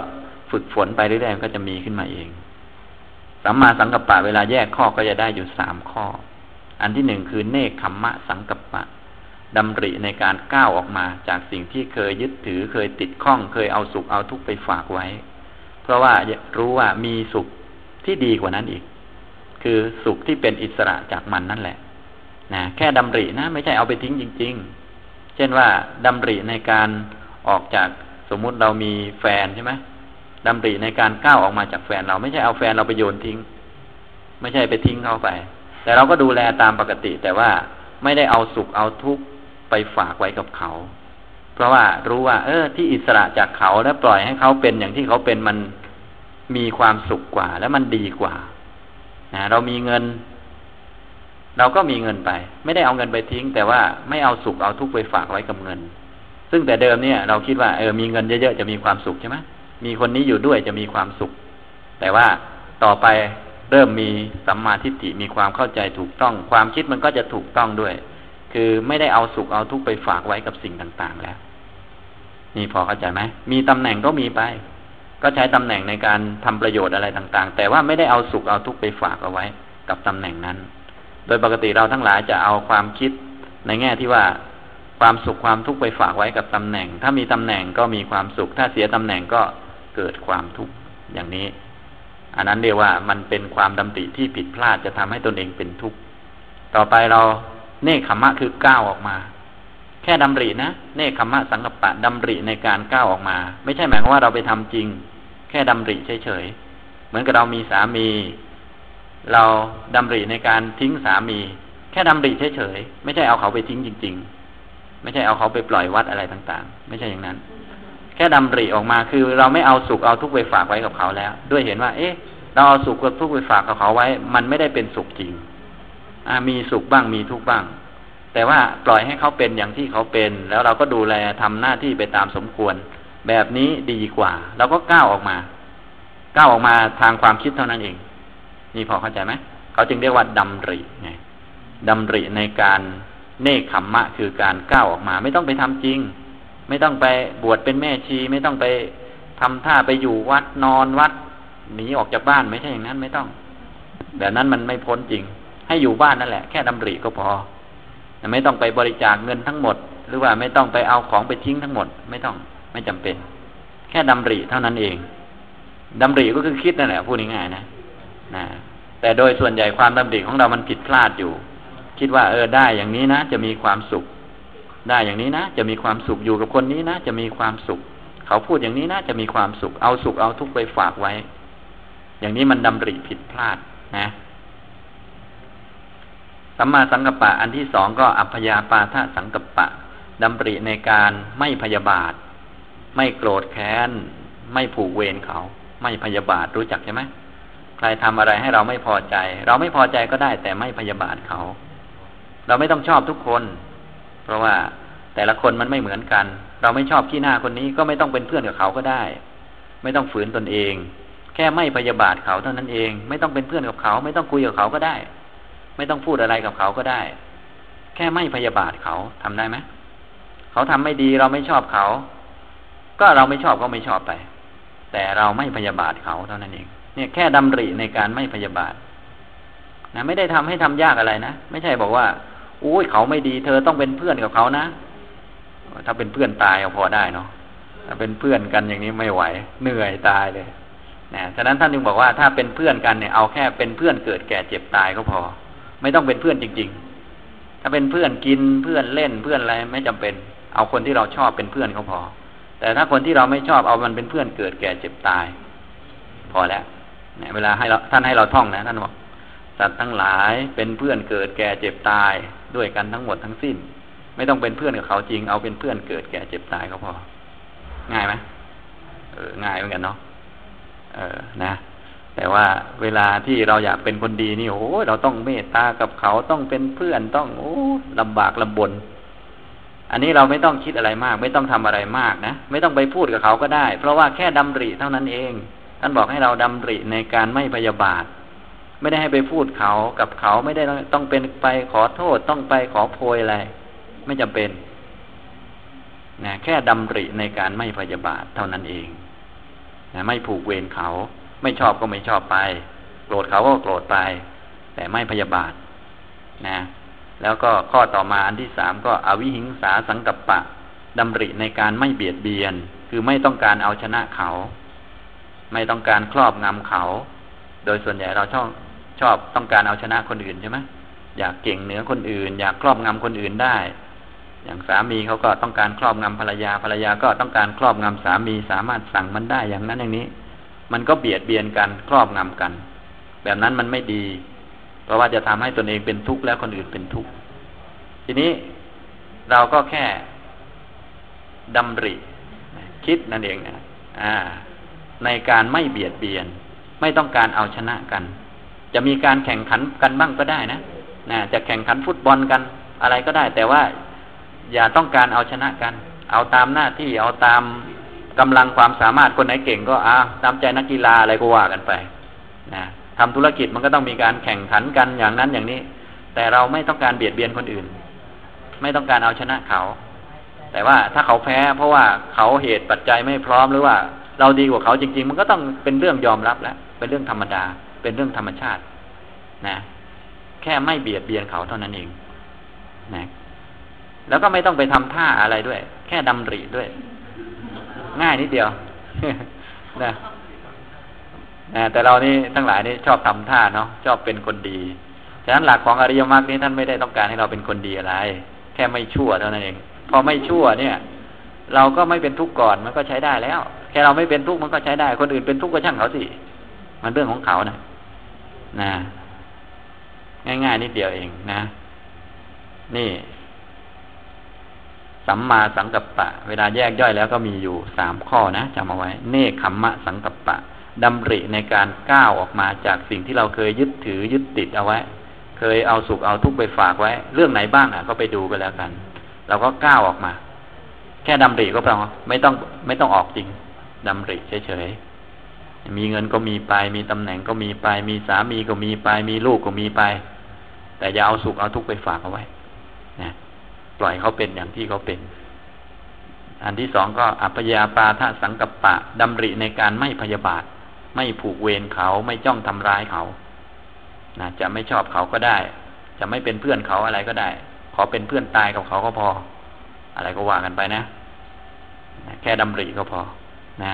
ฝึกฝนไปเรื่อยๆก็จะมีขึ้นมาเองสัมมาสังกัปปะเวลาแยกข้อก็จะได้อยู่สามข้อ อันที่หนึ่งคือเนคขมมะสังกัปปะดำริในการก้าวออกมาจากสิ่งที่เคยยึดถือเคยติดข้อง เคยเอาสุขเอาทุกข์ไปฝากไว้ เพราะว่ารู้ว่ามีสุขที่ดีกว่านั้นอีก คือสุขที่เป็นอิสระจากมันนั่นแหละนะแค่ดำรินะ ไม่ใช่เอาไปทิ้งจริง ๆ เช่นว่าดำริในการออกจากสมมุติเรามีแฟนใช่ไหมดำริในการก้าวออกมาจากแฟนเราไม่ใช่เอาแฟนเราไปโยนทิ้ง ไม่ใช่ไปทิ้งเขาไป แต่เราก็ดูแลตามปกติ แต่ว่าไม่ได้เอาสุขเอาทุกข์ไปฝากไว้กับเขา เพราะว่ารู้ว่า เออ ที่อิสระจากเขาแล้วปล่อยให้เขาเป็นอย่างที่เขาเป็นมันมีความสุขกว่า และมันดีกว่านะเรามีเงิน เราก็มีเงินไป ไม่ได้เอาเงินไปทิ้ง แต่ว่าไม่เอาสุขเอาทุกข์ไปฝากไว้กับเงิน ซึ่งแต่เดิมเนี่ย เราคิดว่าเออมีเงินเยอะๆจะมีความสุขใช่ไหมมีคนนี้อยู่ด้วยจะมีความสุข แต่ว่าต่อไป เริ่มมีสัมมาทิฏฐิมีความเข้าใจถูกต้อง ความคิดมันก็จะถูกต้องด้วย คือไม่ได้เอาสุขเอาทุกข์ไปฝากไว้กับสิ่งต่างๆแล้ว นี่พอเข้าใจไหมมีตำแหน่งก็มีไป ก็ใช้ตำแหน่งในการทำประโยชน์อะไรต่าง ๆ แต่ว่าไม่ได้เอาสุขเอาทุกข์ไปฝากเอาไว้ กับตำแหน่งนั้น โดยปกติเราทั้งหลายจะเอาความคิดในแง่ที่ว่าความสุขความทุกข์ไปฝากไว้กับตำแหน่ง ถ้ามีตำแหน่งก็มีความสุข ถ้าเสียตำแหน่งก็เกิดความทุกข์อย่างนี้ อันนั้นเรียกว่ามันเป็นความดำริที่ผิดพลาดจะทำให้ตนเองเป็นทุกข์ต่อไปเราเนคขมะคือก้าวออกมา แค่ดำรินะเนคขมะสังกปะดำริในการก้าวออกมา ไม่ใช่หมายความว่าเราไปทำจริง แค่ดำริเฉยๆเหมือนกับเรามีสามี เราดำริในการทิ้งสามี แค่ดำริเฉยๆไม่ใช่เอาเขาไปทิ้งจริง ๆ ไม่ใช่เอาเขาไปปล่อยวัดอะไรต่าง ๆ ไม่ใช่อย่างนั้น แค่ดำริออกมาคือ เราไม่เอาสุขเอาทุกข์ไปฝากไว้กับเขาแล้ว ด้วยเห็นว่า เอ๊ะ เราเอาสุขกับทุกข์ไปฝากกับเขาไว้ มันไม่ได้เป็นสุขจริงมีสุขบ้างมีทุกข์บ้าง แต่ว่าปล่อยให้เขาเป็นอย่างที่เขาเป็น แล้วเราก็ดูแลทำหน้าที่ไปตามสมควร แบบนี้ดีกว่าเราก็ก้าวออกมาก้าวออกมาทางความคิดเท่านั้นเอง นี่พอเข้าใจไหมเขาจึงเรียกว่าดำริไงดำริในการเนคขมมะคือการก้าวออกมา ไม่ต้องไปทำจริง ไม่ต้องไปบวชเป็นแม่ชี ไม่ต้องไปทำท่าไปอยู่วัดนอนวัดหนีออกจากบ้านไม่ใช่อย่างนั้นไม่ต้องแบบนั้นมันไม่พ้นจริง ให้อยู่บ้านนั่นแหละ แค่ดำริก็พอไม่ต้องไปบริจาคเงินทั้งหมด หรือว่าไม่ต้องไปเอาของไปทิ้งทั้งหมด ไม่ต้องไม่จำเป็น แค่ดำริเท่านั้นเองดำริก็คือคิดนั่นแหละพูดง่ายๆนะนะแต่โดยส่วนใหญ่ความดำริของเรามันผิดพลาดอยู่ คิดว่าเออได้อย่างนี้นะจะมีความสุข ได้อย่างนี้นะ จะมีความสุขอยู่กับคนนี้นะ จะมีความสุข เขาพูดอย่างนี้นะจะมีความสุข เอาสุขเอาทุกข์ไปฝากไว้ อย่างนี้มันดำริผิดพลาดนะสัมมาสังกัปปะอันที่สองก็อัพยาปาทะสังกัปปะดำริในการไม่พยาบาท ไม่โกรธแค้น ไม่ผูกเวรเขา ไม่พยาบาทรู้จักใช่ไหมใครทำอะไรให้เราไม่พอใจ เราไม่พอใจก็ได้ แต่ไม่พยาบาทเขา เราไม่ต้องชอบทุกคน เพราะว่าแต่ละคนมันไม่เหมือนกัน เราไม่ชอบขี้หน้าคนนี้ก็ไม่ต้องเป็นเพื่อนกับเขาก็ได้ ไม่ต้องฝืนตนเอง แค่ไม่พยาบาทเขาเท่านั้นเอง ไม่ต้องเป็นเพื่อนกับเขา ไม่ต้องคุยกับเขาก็ได้ ไม่ต้องพูดอะไรกับเขาก็ได้ แค่ไม่พยาบาทเขาทำได้ไหมเขาทำไม่ดีเราไม่ชอบเขา ก็เราไม่ชอบก็ไม่ชอบไป แต่เราไม่พยาบาทเขาเท่านั้นเอง เนี่ยแค่ดำริในการไม่พยาบาทนะไม่ได้ทำให้ทำยากอะไรนะไม่ใช่บอกว่า อุ้ยเขาไม่ดี เธอต้องเป็นเพื่อนกับเขานะถ้าเป็นเพื่อนตายเอาพอได้เนาะถ้าเป็นเพื่อนกันอย่างนี้ไม่ไหว เหนื่อยตายเลยนะฉะนั้นท่านจึงบอกว่าถ้าเป็นเพื่อนกันเนี่ยเอาแค่เป็นเพื่อนเกิดแก่เจ็บตายก็พอ ไม่ต้องเป็นเพื่อนจริง ๆ ถ้าเป็นเพื่อนกินเพื่อนเล่นเพื่อนอะไรไม่จำเป็น เอาคนที่เราชอบเป็นเพื่อนก็พอ แต่ถ้าคนที่เราไม่ชอบเอามันเป็นเพื่อนเกิดแก่เจ็บตาย พอแล้วเนี่ยเวลาให้เราท่านให้เราท่องนะท่านบอกสัตว์ทั้งหลายเป็นเพื่อนเกิดแก่เจ็บตาย ด้วยกันทั้งหมดทั้งสิ้น ไม่ต้องเป็นเพื่อนกับเขาจริง เอาเป็นเพื่อนเกิดแก่เจ็บตายก็พอ ง่ายไหมเออง่ายเหมือนกันเนาะเออนะ แต่ว่าเวลาที่เราอยากเป็นคนดีนี่โอ้เราต้องเมตตากับเขาต้องเป็นเพื่อนต้องโอ้ลำบากลำบน อันนี้เราไม่ต้องคิดอะไรมาก ไม่ต้องทำอะไรมากนะไม่ต้องไปพูดกับเขาก็ได้ เพราะว่าแค่ดำริเท่านั้นเองท่านบอกให้เราดำริในการไม่พยาบาท ไม่ได้ให้ไปพูดเขากับเขาไม่ได้ต้องเป็นไปขอโทษต้องไปขอโพยอะไร ไม่จำเป็นนะแค่ดำริในการไม่พยาบาทเท่านั้นเองนะไม่ผูกเวรเขา ไม่ชอบก็ไม่ชอบไป โกรธเขาก็โกรธไป แต่ไม่พยาบาทนะ แล้วก็ข้อต่อมาอันที่สามก็อวิหิงสาสังกัปปะดำริในการไม่เบียดเบียน คือไม่ต้องการเอาชนะเขา ไม่ต้องการครอบงำเขา โดยส่วนใหญ่เราชอบ ชอบต้องการเอาชนะคนอื่นใช่ไหมอยากเก่งเหนือคนอื่น อยากครอบงำคนอื่นได้ อย่างสามีเขาก็ต้องการครอบงำภรรยาภรรยาก็ต้องการครอบงำสามีสามารถสั่งมันได้อย่างนั้นอย่างนี้ มันก็เบียดเบียนกันครอบงำกัน แบบนั้นมันไม่ดี เพราะว่าจะทำให้ตนเองเป็นทุกข์แล้วคนอื่นเป็นทุกข์ทีนี้เราก็แค่ดำริ คิดนั่นเองนะอ่า ในการไม่เบียดเบียน ไม่ต้องการเอาชนะกัน จะมีการแข่งขันกันบ้างก็ได้นะนะจะแข่งขันฟุตบอลกันอะไรก็ได้ แต่ว่าอย่าต้องการเอาชนะกัน เอาตามหน้าที่เอาตามกำลังความสามารถคนไหนเก่งก็อาตามใจนักกีฬาอะไรก็ว่ากันไปนะทำธุรกิจมันก็ต้องมีการแข่งขันกันอย่างนั้นอย่างนี้ แต่เราไม่ต้องการเบียดเบียนคนอื่น ไม่ต้องการเอาชนะเขา แต่ว่าถ้าเขาแพ้ เพราะว่าเขาเหตุปัจจัยไม่พร้อมหรือว่า เราดีกว่าเขาจริง ๆ มันก็ต้องเป็นเรื่องยอมรับแล้วเป็นเรื่องธรรมดา เป็นเรื่องธรรมชาติ นะ แค่ไม่เบียดเบียนเขาเท่านั้นเอง นะ แล้วก็ไม่ต้องไปทำท่าอะไรด้วย แค่ดำริด้วย ง่ายนิดเดียว นะนะแต่เรานี่ทั้งหลายนี่ชอบทำท่าเนาะชอบเป็นคนดีฉะนั้นหลักของอริยมรรคนี้ท่านไม่ได้ต้องการให้เราเป็นคนดีอะไร แค่ไม่ชั่วเท่านั้นเอง พอไม่ชั่วเนี่ย เราก็ไม่เป็นทุกข์ก่อนมันก็ใช้ได้แล้ว แค่เราไม่เป็นทุกข์มันก็ใช้ได้ คนอื่นเป็นทุกข์ก็ช่างเขาสิ มันเรื่องของเขานะ นะ ง่ายๆนิดเดียวเองนะ นี่ สัมมาสังกัปปะ เวลาแยกย่อยแล้วก็มีอยู่สามข้อนะจำเอาไว้ เนคขมมะสังกัปปะดำริในการก้าวออกมาจากสิ่งที่เราเคยยึดถือยึดติดเอาไว้ เคยเอาสุขเอาทุกข์ไปฝากไว้ เรื่องไหนบ้างอะ ก็ไปดูกันแล้วกัน เราก็ก้าวออกมา แค่ดำริก็พอไม่ต้องไม่ต้องออกจริงดำริเฉยๆ มีเงินก็มีไป มีตำแหน่งก็มีไป มีสามีก็มีไป มีลูกก็มีไป แต่อย่าเอาสุขเอาทุกข์ไปฝากเอาไว้นะปล่อยเขาเป็นอย่างที่เขาเป็น อันที่สองก็อัพยาปาทะสังกัปปะดำริในการไม่พยาบาท ไม่ผูกเวรเขาไม่จ้องทำร้ายเขานะจะไม่ชอบเขาก็ได้ จะไม่เป็นเพื่อนเขาอะไรก็ได้ ขอเป็นเพื่อนตายกับเขาก็พอ อะไรก็ว่ากันไปนะนะแค่ดำริก็พอ นะ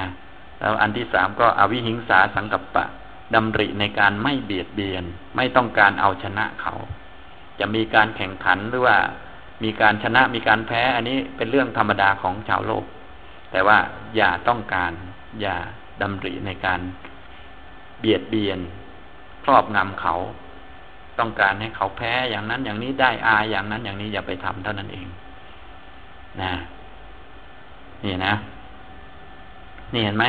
แล้วอันที่สามก็อวิหิงสาสังกัปปะดำริในการไม่เบียดเบียน ไม่ต้องการเอาชนะเขา จะมีการแข่งขันหรือว่ามีการชนะมีการแพ้ อันนี้เป็นเรื่องธรรมดาของชาวโลก แต่ว่าอย่าต้องการอย่าดำริในการเบียดเบียน ครอบงำเขา ต้องการให้เขาแพ้อย่างนั้นอย่างนี้ได้อาอย่างนั้นอย่างนี้อย่าไปทำเท่านั้นเอง นะ นี่นะ นี่เห็นไหม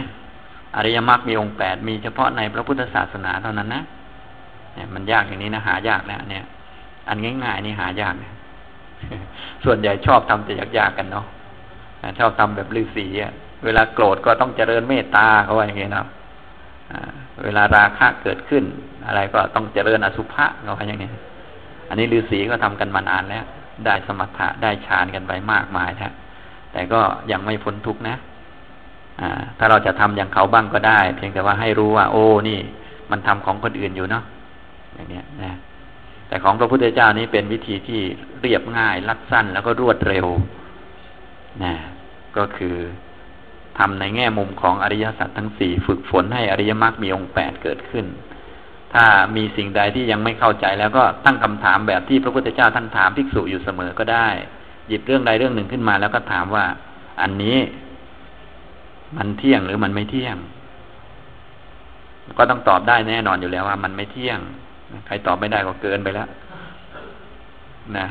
อริยมรรคมีองค์แปดมีเฉพาะในพระพุทธศาสนาเท่านั้นนะเนี่ยมันยากอย่างนี้นะหายากนะเนี่ย อันง่ายๆนี่หายากนะส่วนใหญ่ชอบทำแต่ยากๆกันเนาะชอบทำแบบฤาษีอะเวลาโกรธก็ต้องเจริญเมตตาเขาว่าอย่างเงี้ยนะเวลาราคะเกิดขึ้น อะไรก็ต้องเจริญอสุภะเขาว่าอย่างนี้ อันนี้ฤาษีก็ทำกันมานานแล้วได้สมถะได้ฌานกันไปมากมายแท้แต่ก็ยังไม่พ้นทุกนะ ถ้าเราจะทำอย่างเขาบ้างก็ได้ เพียงแต่ว่าให้รู้ว่า โอ้นี่ มันทำของคนอื่นอยู่เนาะอย่างเนี้ยนะแต่ของพระพุทธเจ้านี้เป็นวิธีที่เรียบง่ายรัดสั้นแล้วก็รวดเร็วนะก็คือทำในแง่มุมของอริยสัจทั้งสี่ฝึกฝนให้อริยมรรคมีองค์แปดเกิดขึ้น ถ้ามีสิ่งใดที่ยังไม่เข้าใจแล้วก็ตั้งคำถามแบบที่พระพุทธเจ้าท่านถามภิกษุอยู่เสมอก็ได้ หยิบเรื่องใดเรื่องหนึ่งขึ้นมาแล้วก็ถามว่า อันนี้ มันเที่ยงหรือมันไม่เที่ยง ก็ต้องตอบได้แน่นอนอยู่แล้วว่า มันไม่เที่ยงใครตอบไม่ได้ก็เกินไปแล้วนะ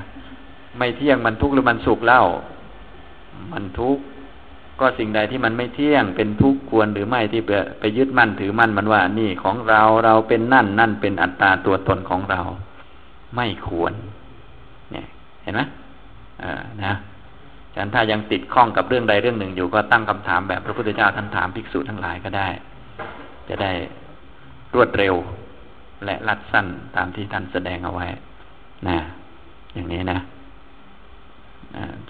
ไม่เที่ยงมันทุกข์หรือมันสุขเล่า มันทุกข์ก็สิ่งใดที่มันไม่เที่ยง เป็นทุกข์ควรหรือไม่ที่ไปไปยึดมั่นถือมั่นมันว่า นี่ของเราเราเป็นนั่น นั่นเป็นอัตตาตัวตนของเรา ไม่ควร เนี่ย เห็นไหมเออนะ ฉะนั้นถ้ายังติดข้องกับเรื่องใดเรื่องหนึ่งอยู่ก็ตั้งคำถามแบบพระพุทธเจ้าท่านถามภิกษุทั้งหลายก็ได้ จะได้รวดเร็ว และรัดสั้นตามที่ท่านแสดงเอาไว้นะอย่างนี้นะ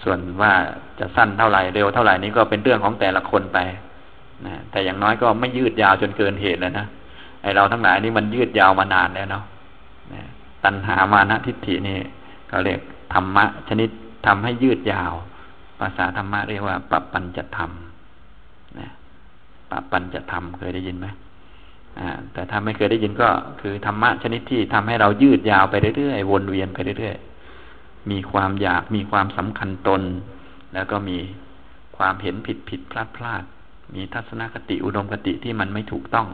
ส่วนว่าจะสั้นเท่าไหร่เร็วเท่าไหร่นี้ก็เป็นเรื่องของแต่ละคนไปนะแต่อย่างน้อยก็ไม่ยืดยาวจนเกินเหตุแล้วนะไอเราทั้งหลายนี่มันยืดยาวมานานแล้วเนาะตัณหามานะทิฏฐินี่เขาเรียกธรรมะชนิดทำให้ยืดยาว ภาษาธรรมะเรียกว่าปรับปัญจะทำนะปรับปัญจะทำเคยได้ยินไหมอ่าแต่ถ้าไม่เคยได้ยินก็คือธรรมะชนิดที่ทำให้เรายืดยาวไปเรื่อยๆวนเวียนไปเรื่อยๆมีความอยากมีความสำคัญตน แล้วก็มีความเห็นผิดผิดพลาดพลาดมีทัศนคติอุดมคติที่มันไม่ถูกต้อง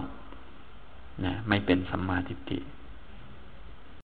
นะไม่เป็นสัมมาทิฏฐิ